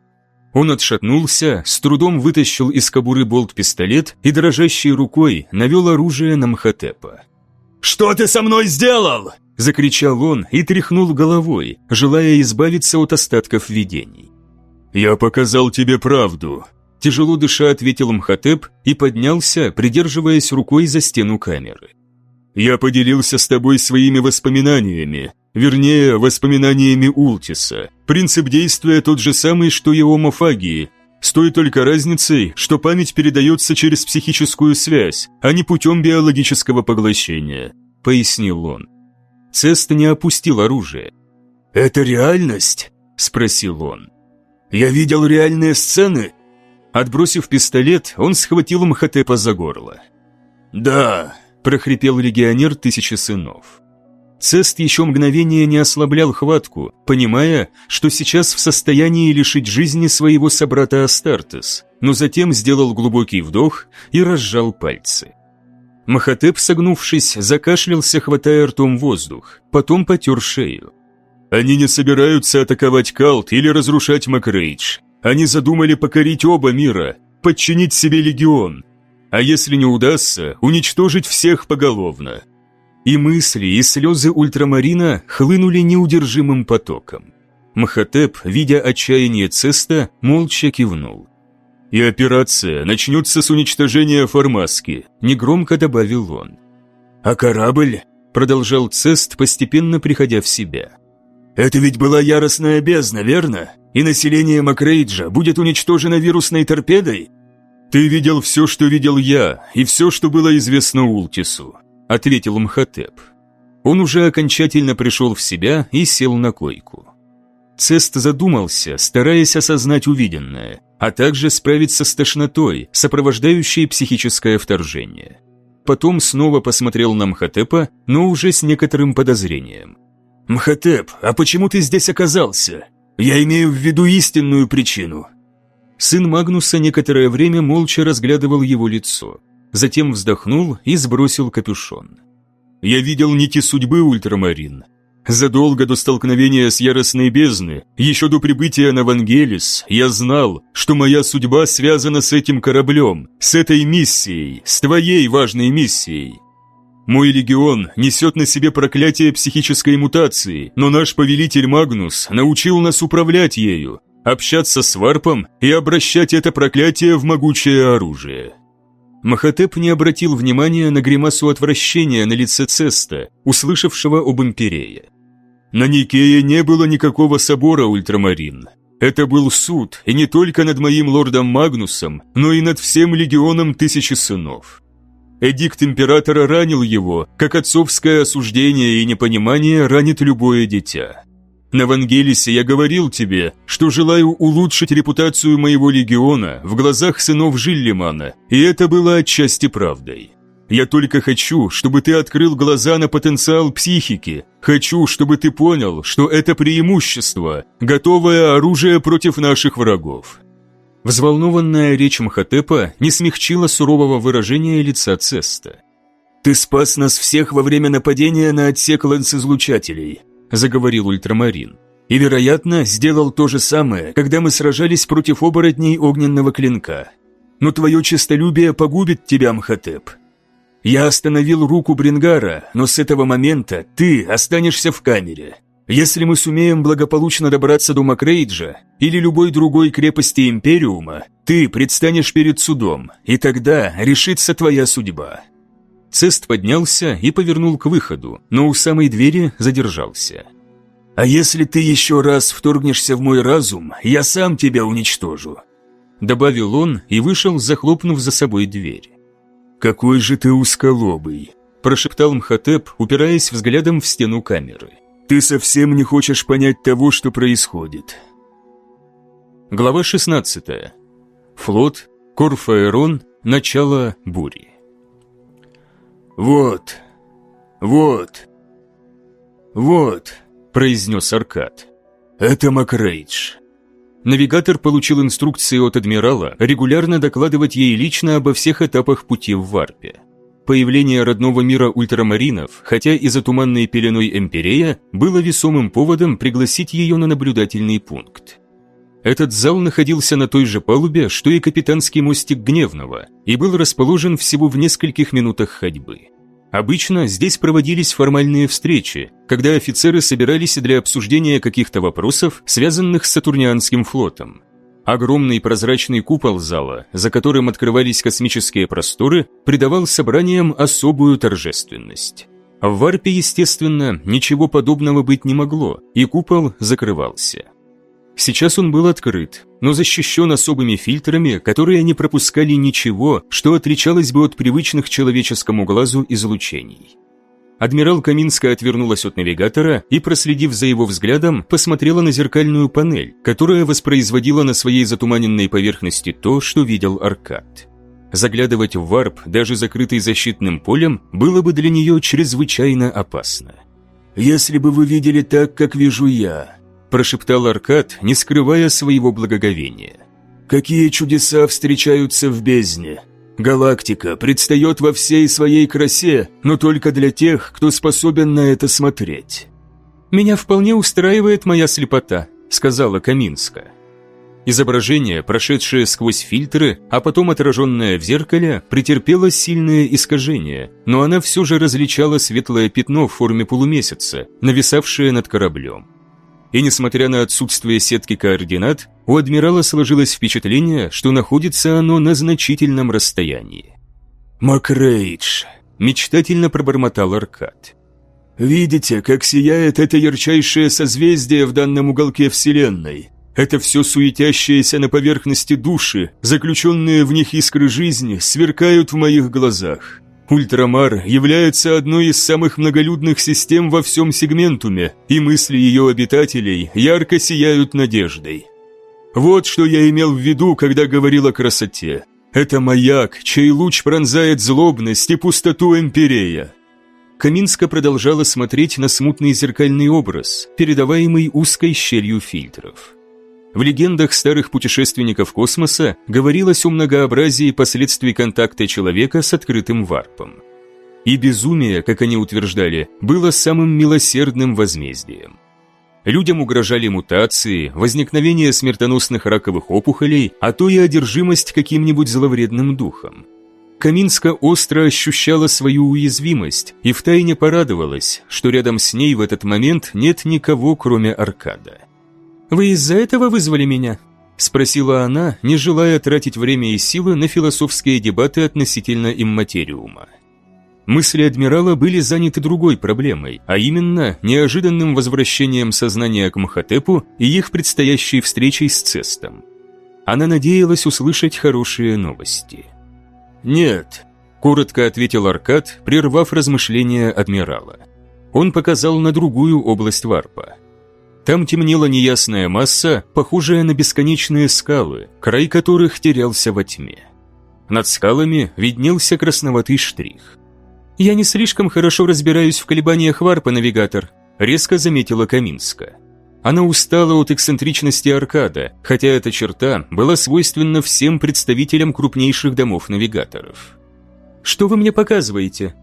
Он отшатнулся, с трудом вытащил из кобуры болт-пистолет и дрожащей рукой навел оружие на Мхотепа. «Что ты со мной сделал?» – закричал он и тряхнул головой, желая избавиться от остатков видений. «Я показал тебе правду», Тяжело дыша ответил Мхотеп и поднялся, придерживаясь рукой за стену камеры. «Я поделился с тобой своими воспоминаниями, вернее, воспоминаниями Ултиса. Принцип действия тот же самый, что и омофагии. С той только разницей, что память передается через психическую связь, а не путем биологического поглощения», — пояснил он. Цест не опустил оружие. «Это реальность?» — спросил он. «Я видел реальные сцены?» Отбросив пистолет, он схватил Мхотепа за горло. «Да», — прохрипел легионер тысячи сынов. Цест еще мгновение не ослаблял хватку, понимая, что сейчас в состоянии лишить жизни своего собрата Астартес, но затем сделал глубокий вдох и разжал пальцы. Махатеп, согнувшись, закашлялся, хватая ртом воздух, потом потер шею. «Они не собираются атаковать Калт или разрушать Макрейдж. Они задумали покорить оба мира, подчинить себе легион. А если не удастся, уничтожить всех поголовно. И мысли, и слезы ультрамарина хлынули неудержимым потоком. Махатеп, видя отчаяние Цеста, молча кивнул. «И операция начнется с уничтожения Формаски», – негромко добавил он. «А корабль?» – продолжал Цест, постепенно приходя в себя. «Это ведь была яростная бездна, верно? И население Макрейджа будет уничтожено вирусной торпедой?» «Ты видел все, что видел я, и все, что было известно Ултису ответил Мхотеп. Он уже окончательно пришел в себя и сел на койку. Цест задумался, стараясь осознать увиденное, а также справиться с тошнотой, сопровождающей психическое вторжение. Потом снова посмотрел на Мхотепа, но уже с некоторым подозрением. «Мхотеп, а почему ты здесь оказался? Я имею в виду истинную причину». Сын Магнуса некоторое время молча разглядывал его лицо затем вздохнул и сбросил капюшон. «Я видел нити судьбы, Ультрамарин. Задолго до столкновения с яростной бездны, еще до прибытия на Вангелис, я знал, что моя судьба связана с этим кораблем, с этой миссией, с твоей важной миссией. Мой легион несет на себе проклятие психической мутации, но наш повелитель Магнус научил нас управлять ею, общаться с варпом и обращать это проклятие в могучее оружие. Махатеп не обратил внимания на гримасу отвращения на лице Цеста, услышавшего об империи. На Никее не было никакого собора, Ультрамарин. Это был суд, и не только над моим лордом Магнусом, но и над всем легионом тысячи сынов. Эдикт императора ранил его, как отцовское осуждение и непонимание ранит любое дитя. На Вангелисе я говорил тебе, что желаю улучшить репутацию моего легиона в глазах сынов Жиллимана, и это было отчасти правдой. Я только хочу, чтобы ты открыл глаза на потенциал психики. Хочу, чтобы ты понял, что это преимущество, готовое оружие против наших врагов». Взволнованная речь Мхотепа не смягчила сурового выражения лица Цеста. «Ты спас нас всех во время нападения на отсек лансизлучателей. – заговорил ультрамарин. «И, вероятно, сделал то же самое, когда мы сражались против оборотней огненного клинка. Но твое честолюбие погубит тебя, Мхотеп. Я остановил руку Брингара, но с этого момента ты останешься в камере. Если мы сумеем благополучно добраться до Макрейджа или любой другой крепости Империума, ты предстанешь перед судом, и тогда решится твоя судьба. Цест поднялся и повернул к выходу, но у самой двери задержался. «А если ты еще раз вторгнешься в мой разум, я сам тебя уничтожу», добавил он и вышел, захлопнув за собой дверь. «Какой же ты узколобый», прошептал Мхотеп, упираясь взглядом в стену камеры. «Ты совсем не хочешь понять того, что происходит». Глава 16. Флот, Корфаэрон, начало бури. «Вот, вот, вот», – произнес Аркад. «Это Макрейдж». Навигатор получил инструкции от адмирала регулярно докладывать ей лично обо всех этапах пути в Варпе. Появление родного мира ультрамаринов, хотя и за туманной пеленой Эмперея, было весомым поводом пригласить ее на наблюдательный пункт. Этот зал находился на той же палубе, что и капитанский мостик Гневного, и был расположен всего в нескольких минутах ходьбы. Обычно здесь проводились формальные встречи, когда офицеры собирались для обсуждения каких-то вопросов, связанных с Сатурнианским флотом. Огромный прозрачный купол зала, за которым открывались космические просторы, придавал собраниям особую торжественность. В Варпе, естественно, ничего подобного быть не могло, и купол закрывался. Сейчас он был открыт, но защищен особыми фильтрами, которые не пропускали ничего, что отличалось бы от привычных человеческому глазу излучений. Адмирал Каминская отвернулась от навигатора и, проследив за его взглядом, посмотрела на зеркальную панель, которая воспроизводила на своей затуманенной поверхности то, что видел Аркад. Заглядывать в варп, даже закрытый защитным полем, было бы для нее чрезвычайно опасно. «Если бы вы видели так, как вижу я», – прошептал Аркад, не скрывая своего благоговения. «Какие чудеса встречаются в бездне! Галактика предстает во всей своей красе, но только для тех, кто способен на это смотреть». «Меня вполне устраивает моя слепота», – сказала Каминска. Изображение, прошедшее сквозь фильтры, а потом отраженное в зеркале, претерпело сильное искажение, но она все же различала светлое пятно в форме полумесяца, нависавшее над кораблем. И несмотря на отсутствие сетки координат, у адмирала сложилось впечатление, что находится оно на значительном расстоянии. «Макрейдж», – мечтательно пробормотал Аркад. «Видите, как сияет это ярчайшее созвездие в данном уголке Вселенной? Это все суетящиеся на поверхности души, заключенные в них искры жизни, сверкают в моих глазах. Ультрамар является одной из самых многолюдных систем во всем сегментуме, и мысли ее обитателей ярко сияют надеждой. Вот что я имел в виду, когда говорил о красоте. Это маяк, чей луч пронзает злобность и пустоту Эмпирея. Каминска продолжала смотреть на смутный зеркальный образ, передаваемый узкой щелью фильтров. В легендах старых путешественников космоса говорилось о многообразии последствий контакта человека с открытым варпом. И безумие, как они утверждали, было самым милосердным возмездием. Людям угрожали мутации, возникновение смертоносных раковых опухолей, а то и одержимость каким-нибудь зловредным духом. Каминска остро ощущала свою уязвимость и втайне порадовалась, что рядом с ней в этот момент нет никого, кроме Аркада. «Вы из-за этого вызвали меня?» – спросила она, не желая тратить время и силы на философские дебаты относительно имматериума. Мысли адмирала были заняты другой проблемой, а именно неожиданным возвращением сознания к Махотепу и их предстоящей встречей с Цестом. Она надеялась услышать хорошие новости. «Нет», – коротко ответил Аркад, прервав размышления адмирала. Он показал на другую область варпа – там темнела неясная масса, похожая на бесконечные скалы, край которых терялся во тьме. Над скалами виднелся красноватый штрих. «Я не слишком хорошо разбираюсь в колебаниях варпа, навигатор», резко заметила Каминска. Она устала от эксцентричности аркада, хотя эта черта была свойственна всем представителям крупнейших домов-навигаторов. «Что вы мне показываете?»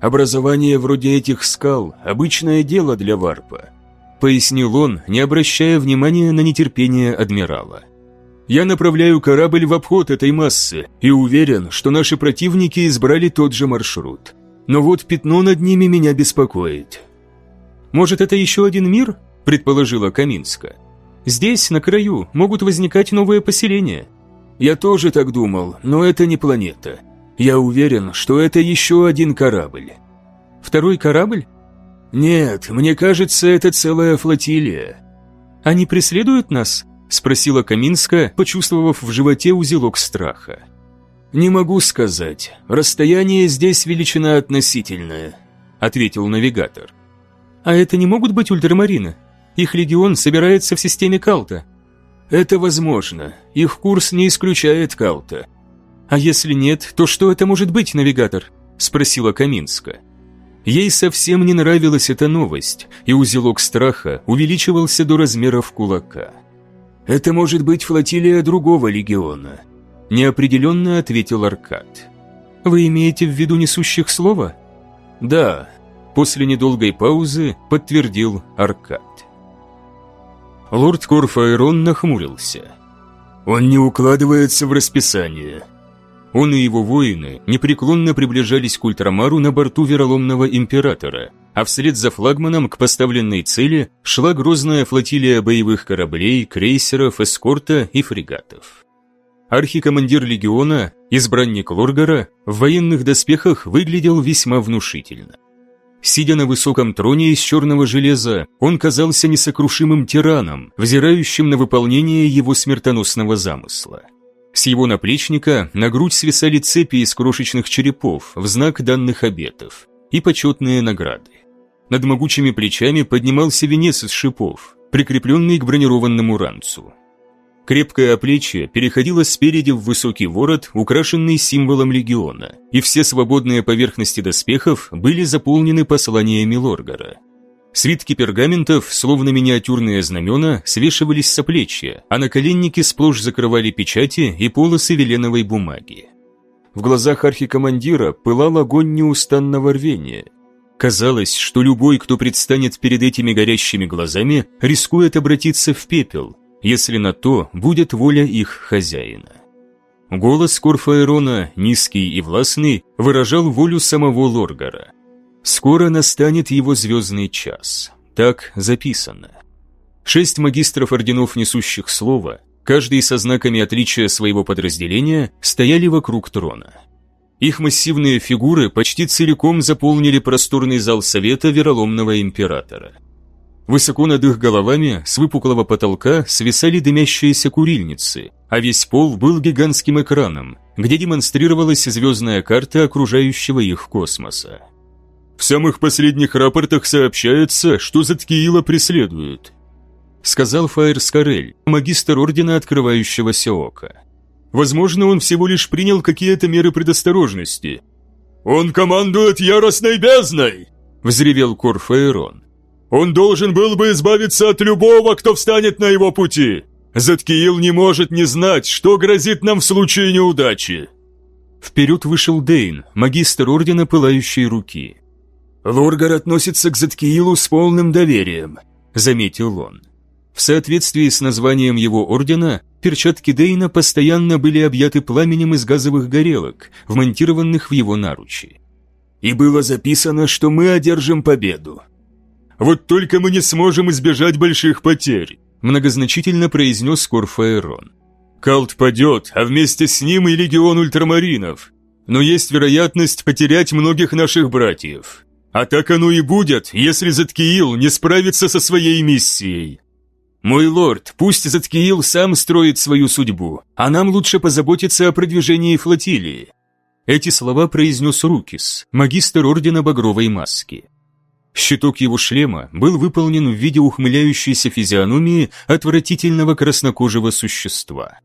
«Образование вроде этих скал – обычное дело для варпа пояснил он, не обращая внимания на нетерпение адмирала. «Я направляю корабль в обход этой массы и уверен, что наши противники избрали тот же маршрут. Но вот пятно над ними меня беспокоит». «Может, это еще один мир?» – предположила Каминска. «Здесь, на краю, могут возникать новые поселения». «Я тоже так думал, но это не планета. Я уверен, что это еще один корабль». «Второй корабль?» «Нет, мне кажется, это целая флотилия». «Они преследуют нас?» – спросила Каминска, почувствовав в животе узелок страха. «Не могу сказать. Расстояние здесь величина относительная», – ответил навигатор. «А это не могут быть ультрамарины? Их легион собирается в системе Калта». «Это возможно. Их курс не исключает Калта». «А если нет, то что это может быть, навигатор?» – спросила Каминска. Ей совсем не нравилась эта новость, и узелок страха увеличивался до размеров кулака. «Это может быть флотилия другого легиона», – неопределенно ответил Аркад. «Вы имеете в виду несущих слова?» «Да», – после недолгой паузы подтвердил Аркад. Лорд Корфаэрон нахмурился. «Он не укладывается в расписание», он и его воины непреклонно приближались к Ультрамару на борту вероломного императора, а вслед за флагманом к поставленной цели шла грозная флотилия боевых кораблей, крейсеров, эскорта и фрегатов. Архикомандир легиона, избранник Лоргара, в военных доспехах выглядел весьма внушительно. Сидя на высоком троне из черного железа, он казался несокрушимым тираном, взирающим на выполнение его смертоносного замысла. С его наплечника на грудь свисали цепи из крошечных черепов в знак данных обетов и почетные награды. Над могучими плечами поднимался венец из шипов, прикрепленный к бронированному ранцу. Крепкое оплечье переходило спереди в высокий ворот, украшенный символом легиона, и все свободные поверхности доспехов были заполнены посланиями Лоргара. Свитки пергаментов, словно миниатюрные знамена, свешивались с оплечья, а наколенники сплошь закрывали печати и полосы веленовой бумаги. В глазах архикомандира пылал огонь неустанного рвения. Казалось, что любой, кто предстанет перед этими горящими глазами, рискует обратиться в пепел, если на то будет воля их хозяина. Голос Корфаэрона, низкий и властный, выражал волю самого Лоргара. Скоро настанет его звездный час. Так записано. Шесть магистров орденов, несущих слово, каждый со знаками отличия своего подразделения, стояли вокруг трона. Их массивные фигуры почти целиком заполнили просторный зал совета вероломного императора – Высоко над их головами с выпуклого потолка свисали дымящиеся курильницы, а весь пол был гигантским экраном, где демонстрировалась звездная карта окружающего их космоса. «В самых последних рапортах сообщается, что Заткиила преследуют», сказал Фаер Скорель, магистр Ордена Открывающегося Ока. «Возможно, он всего лишь принял какие-то меры предосторожности». «Он командует яростной бездной!» – взревел Корфаэрон. Он должен был бы избавиться от любого, кто встанет на его пути. Заткиил не может не знать, что грозит нам в случае неудачи». Вперед вышел Дейн, магистр Ордена Пылающей Руки. «Лоргар относится к Заткиилу с полным доверием», — заметил он. В соответствии с названием его ордена, перчатки Дейна постоянно были объяты пламенем из газовых горелок, вмонтированных в его наручи. «И было записано, что мы одержим победу. Вот только мы не сможем избежать больших потерь», многозначительно произнес Корфаэрон. «Калт падет, а вместе с ним и легион ультрамаринов. Но есть вероятность потерять многих наших братьев. А так оно и будет, если Заткиил не справится со своей миссией». «Мой лорд, пусть Заткиил сам строит свою судьбу, а нам лучше позаботиться о продвижении флотилии». Эти слова произнес Рукис, магистр Ордена Багровой Маски. Щиток его шлема был выполнен в виде ухмыляющейся физиономии отвратительного краснокожего существа.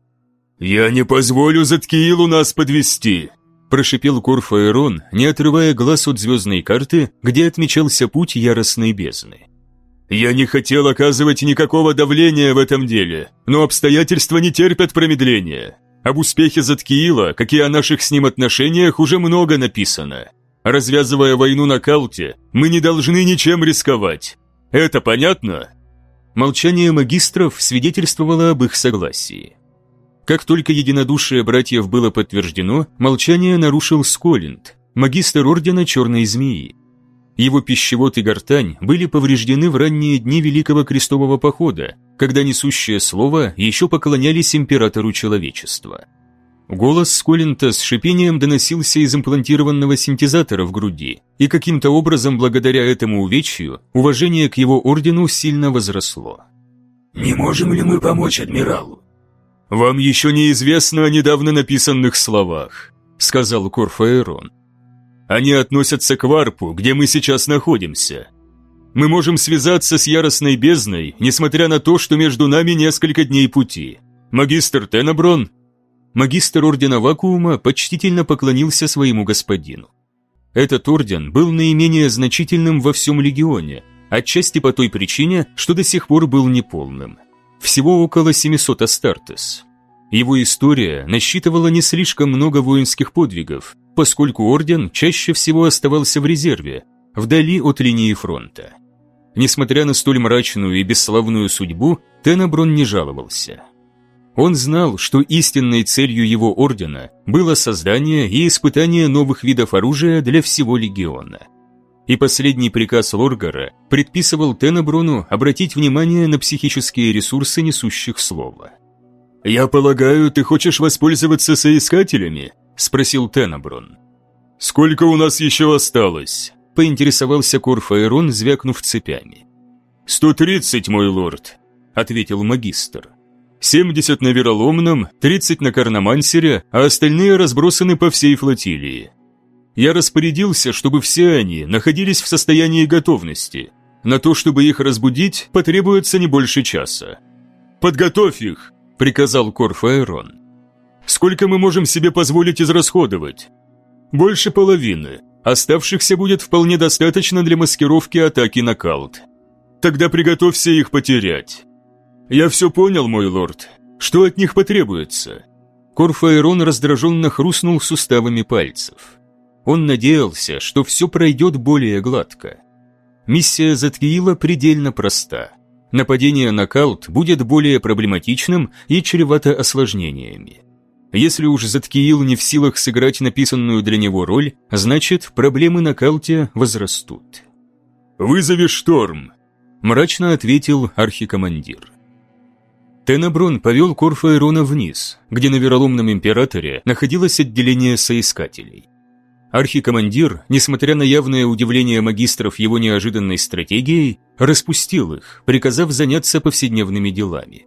«Я не позволю Заткиилу нас подвести, прошипел Корфаэрон, не отрывая глаз от звездной карты, где отмечался путь яростной бездны. «Я не хотел оказывать никакого давления в этом деле, но обстоятельства не терпят промедления. Об успехе Заткиила, как и о наших с ним отношениях, уже много написано. Развязывая войну на Калте, мы не должны ничем рисковать. Это понятно?» Молчание магистров свидетельствовало об их согласии. Как только единодушие братьев было подтверждено, молчание нарушил Сколинд, магистр Ордена Черной Змеи. Его пищевод и гортань были повреждены в ранние дни Великого Крестового Похода, когда несущее слово еще поклонялись императору человечества. Голос Сколлинта с шипением доносился из имплантированного синтезатора в груди, и каким-то образом, благодаря этому увечью, уважение к его ордену сильно возросло. «Не можем ли мы помочь адмиралу?» «Вам еще неизвестно о недавно написанных словах», — сказал Корфаэрон. «Они относятся к Варпу, где мы сейчас находимся. Мы можем связаться с яростной бездной, несмотря на то, что между нами несколько дней пути. Магистр Тенеброн магистр ордена Вакуума почтительно поклонился своему господину. Этот орден был наименее значительным во всем легионе, отчасти по той причине, что до сих пор был неполным. Всего около 700 Астартес. Его история насчитывала не слишком много воинских подвигов, поскольку орден чаще всего оставался в резерве, вдали от линии фронта. Несмотря на столь мрачную и бесславную судьбу, Тенеброн не жаловался. Он знал, что истинной целью его ордена было создание и испытание новых видов оружия для всего легиона. И последний приказ Лоргара предписывал Тенеброну обратить внимание на психические ресурсы несущих слова. «Я полагаю, ты хочешь воспользоваться соискателями?» – спросил Тенеброн. «Сколько у нас еще осталось?» поинтересовался Корфаэрон, звякнув цепями. «Сто тридцать, мой лорд», — ответил магистр. «Семьдесят на Вероломном, тридцать на Карномансере, а остальные разбросаны по всей флотилии. Я распорядился, чтобы все они находились в состоянии готовности. На то, чтобы их разбудить, потребуется не больше часа. «Подготовь их!» – приказал Корфаэрон. «Сколько мы можем себе позволить израсходовать?» «Больше половины. Оставшихся будет вполне достаточно для маскировки атаки на Калт. Тогда приготовься их потерять». «Я все понял, мой лорд. Что от них потребуется?» Кор Фаэрон раздраженно хрустнул суставами пальцев. Он надеялся, что все пройдет более гладко. Миссия Задкиила предельно проста. Нападение на Калт будет более проблематичным и чревато осложнениями. Если уж Заткиил не в силах сыграть написанную для него роль, значит, проблемы на Калте возрастут. «Вызови шторм!» – мрачно ответил архикомандир. Тенеброн повел Корфаэрона вниз, где на вероломном императоре находилось отделение соискателей. Архикомандир, несмотря на явное удивление магистров его неожиданной стратегией, распустил их, приказав заняться повседневными делами.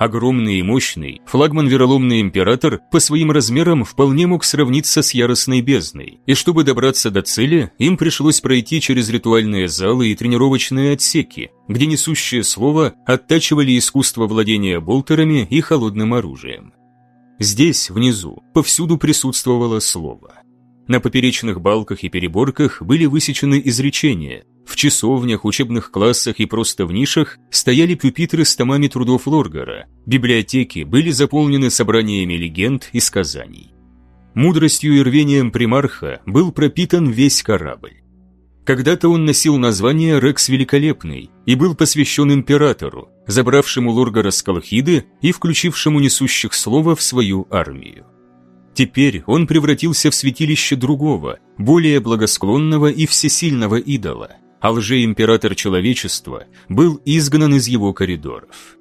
Огромный и мощный, флагман вероломный император по своим размерам вполне мог сравниться с яростной бездной, и чтобы добраться до цели, им пришлось пройти через ритуальные залы и тренировочные отсеки, где несущее слово оттачивали искусство владения болтерами и холодным оружием. Здесь, внизу, повсюду присутствовало слово. На поперечных балках и переборках были высечены изречения, в часовнях, учебных классах и просто в нишах стояли пюпитры с томами трудов Лоргара, библиотеки были заполнены собраниями легенд и сказаний. Мудростью и рвением примарха был пропитан весь корабль. Когда-то он носил название Рекс Великолепный и был посвящен императору, забравшему Лоргара с Колхиды и включившему несущих слова в свою армию. Теперь он превратился в святилище другого, более благосклонного и всесильного идола – а лжеимператор человечества был изгнан из его коридоров.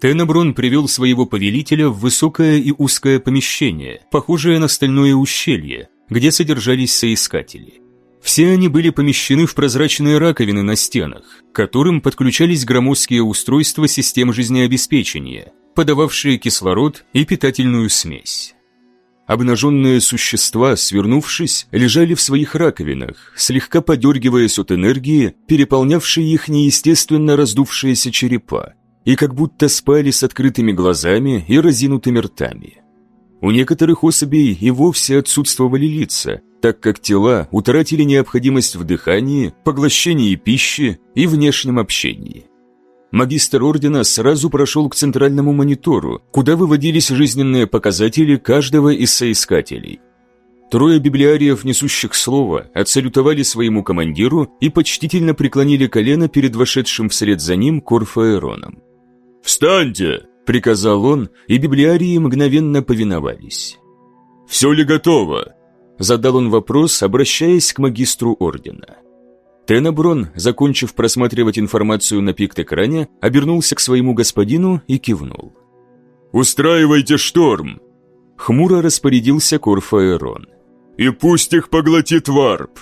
Тенеброн привел своего повелителя в высокое и узкое помещение, похожее на стальное ущелье, где содержались соискатели. Все они были помещены в прозрачные раковины на стенах, к которым подключались громоздкие устройства систем жизнеобеспечения, подававшие кислород и питательную смесь. Обнаженные существа, свернувшись, лежали в своих раковинах, слегка подергиваясь от энергии, переполнявшей их неестественно раздувшиеся черепа, и как будто спали с открытыми глазами и разинутыми ртами. У некоторых особей и вовсе отсутствовали лица, так как тела утратили необходимость в дыхании, поглощении пищи и внешнем общении. Магистр ордена сразу прошел к центральному монитору, куда выводились жизненные показатели каждого из соискателей. Трое библиариев, несущих слово, отсалютовали своему командиру и почтительно преклонили колено перед вошедшим вслед за ним Корфаэроном. «Встаньте!» – приказал он, и библиарии мгновенно повиновались. «Все ли готово?» – задал он вопрос, обращаясь к магистру ордена. Тенеброн, закончив просматривать информацию на пикт-экране, обернулся к своему господину и кивнул. «Устраивайте шторм!» Хмуро распорядился Корфаэрон. «И пусть их поглотит варп!»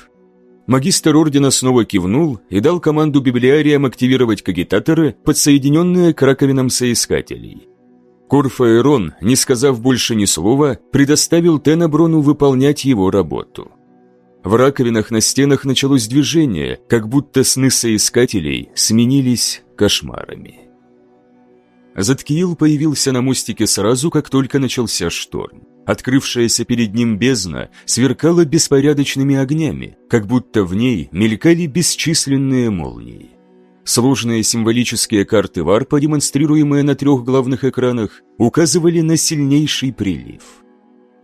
Магистр Ордена снова кивнул и дал команду библиариям активировать кагитаторы, подсоединенные к раковинам соискателей. Корфаэрон, не сказав больше ни слова, предоставил Тенеброну выполнять его работу. В раковинах на стенах началось движение, как будто сны соискателей сменились кошмарами. Заткиил появился на мостике сразу, как только начался шторм. Открывшаяся перед ним бездна сверкала беспорядочными огнями, как будто в ней мелькали бесчисленные молнии. Сложные символические карты варпа, демонстрируемые на трех главных экранах, указывали на сильнейший прилив –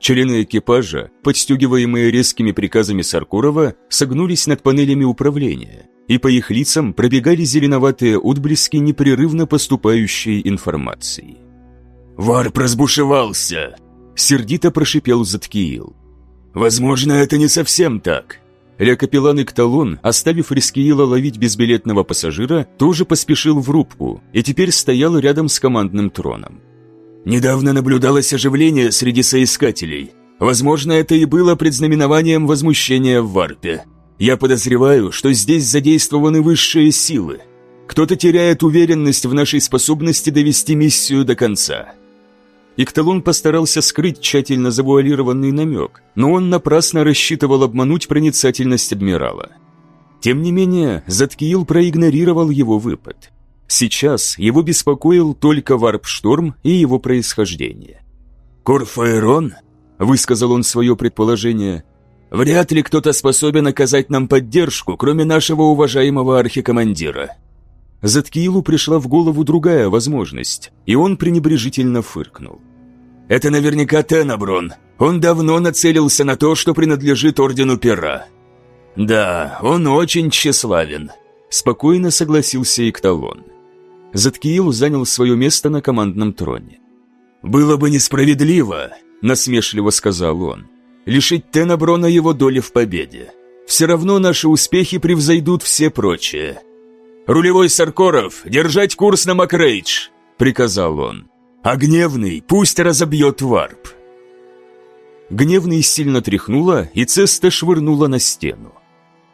Члены экипажа, подстегиваемые резкими приказами Саркурова, согнулись над панелями управления, и по их лицам пробегали зеленоватые отблески непрерывно поступающей информации. «Варп разбушевался!» — сердито прошипел Заткиил. «Возможно, это не совсем так». Ля-капеллан Икталон, оставив Рискиила ловить безбилетного пассажира, тоже поспешил в рубку и теперь стоял рядом с командным троном. Недавно наблюдалось оживление среди соискателей. Возможно, это и было предзнаменованием возмущения в варпе. Я подозреваю, что здесь задействованы высшие силы. Кто-то теряет уверенность в нашей способности довести миссию до конца. Икталон постарался скрыть тщательно завуалированный намек, но он напрасно рассчитывал обмануть проницательность адмирала. Тем не менее, Заткиил проигнорировал его выпад. Сейчас его беспокоил только варп-шторм и его происхождение. «Курфаэрон?» – высказал он свое предположение. «Вряд ли кто-то способен оказать нам поддержку, кроме нашего уважаемого архикомандира». Заткиилу пришла в голову другая возможность, и он пренебрежительно фыркнул. «Это наверняка Тенаброн. Он давно нацелился на то, что принадлежит Ордену Пера». «Да, он очень тщеславен», – спокойно согласился Икталон. Заткиил занял свое место на командном троне. «Было бы несправедливо», – насмешливо сказал он, – «лишить Тенаброна его доли в победе. Все равно наши успехи превзойдут все прочие». «Рулевой Саркоров, держать курс на Макрейдж!» – приказал он. «А гневный пусть разобьет варп!» Гневный сильно тряхнула, и Цеста швырнула на стену.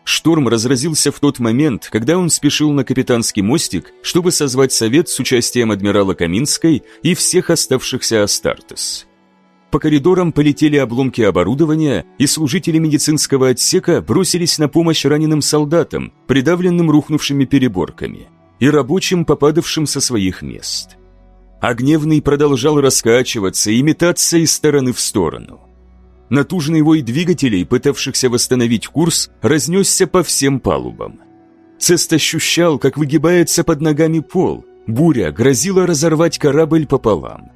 Шторм разразился в тот момент, когда он спешил на капитанский мостик, чтобы созвать совет с участием адмирала Каминской и всех оставшихся Астартес. По коридорам полетели обломки оборудования, и служители медицинского отсека бросились на помощь раненым солдатам, придавленным рухнувшими переборками, и рабочим, попадавшим со своих мест. А продолжал раскачиваться и метаться из стороны в сторону. Натужный вой двигателей, пытавшихся восстановить курс, разнесся по всем палубам. Цест ощущал, как выгибается под ногами пол. Буря грозила разорвать корабль пополам.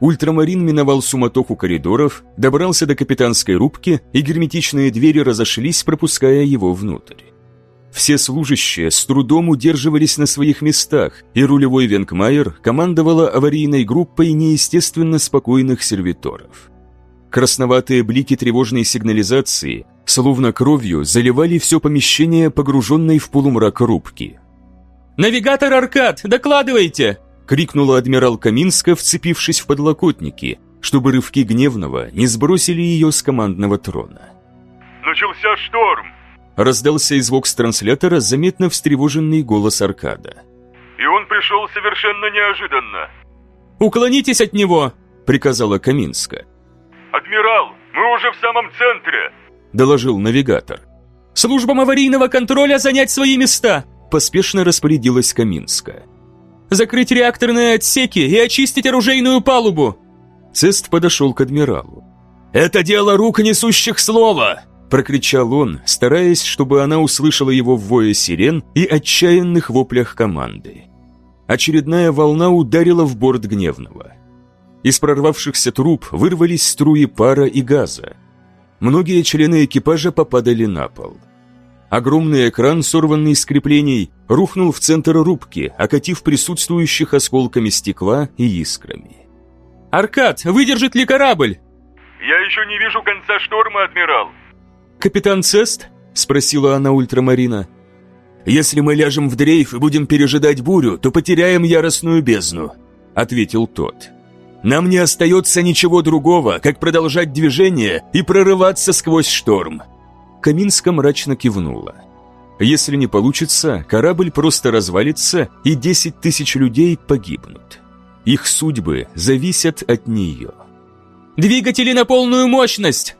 Ультрамарин миновал суматоху коридоров, добрался до капитанской рубки, и герметичные двери разошлись, пропуская его внутрь. Все служащие с трудом удерживались на своих местах, и рулевой Венкмайер командовала аварийной группой неестественно спокойных сервиторов. Красноватые блики тревожной сигнализации, словно кровью, заливали все помещение, погруженной в полумрак рубки. «Навигатор Аркад, докладывайте!» — крикнула адмирал Каминска, вцепившись в подлокотники, чтобы рывки гневного не сбросили ее с командного трона. «Начался шторм!» — раздался из вокс-транслятора заметно встревоженный голос Аркада. «И он пришел совершенно неожиданно!» «Уклонитесь от него!» — приказала Каминска. «Адмирал, мы уже в самом центре!» – доложил навигатор. «Службам аварийного контроля занять свои места!» – поспешно распорядилась Каминска. «Закрыть реакторные отсеки и очистить оружейную палубу!» Цест подошел к адмиралу. «Это дело рук несущих слова!» – прокричал он, стараясь, чтобы она услышала его в вое сирен и отчаянных воплях команды. Очередная волна ударила в борт гневного. Из прорвавшихся труб вырвались струи пара и газа. Многие члены экипажа попадали на пол. Огромный экран, сорванный из креплений, рухнул в центр рубки, окатив присутствующих осколками стекла и искрами. «Аркад, выдержит ли корабль?» «Я еще не вижу конца шторма, адмирал». «Капитан Цест?» – спросила она ультрамарина. «Если мы ляжем в дрейф и будем пережидать бурю, то потеряем яростную бездну», – ответил тот. Нам не остается ничего другого, как продолжать движение и прорываться сквозь шторм». Каминска мрачно кивнула. «Если не получится, корабль просто развалится, и 10 тысяч людей погибнут. Их судьбы зависят от нее». «Двигатели на полную мощность!»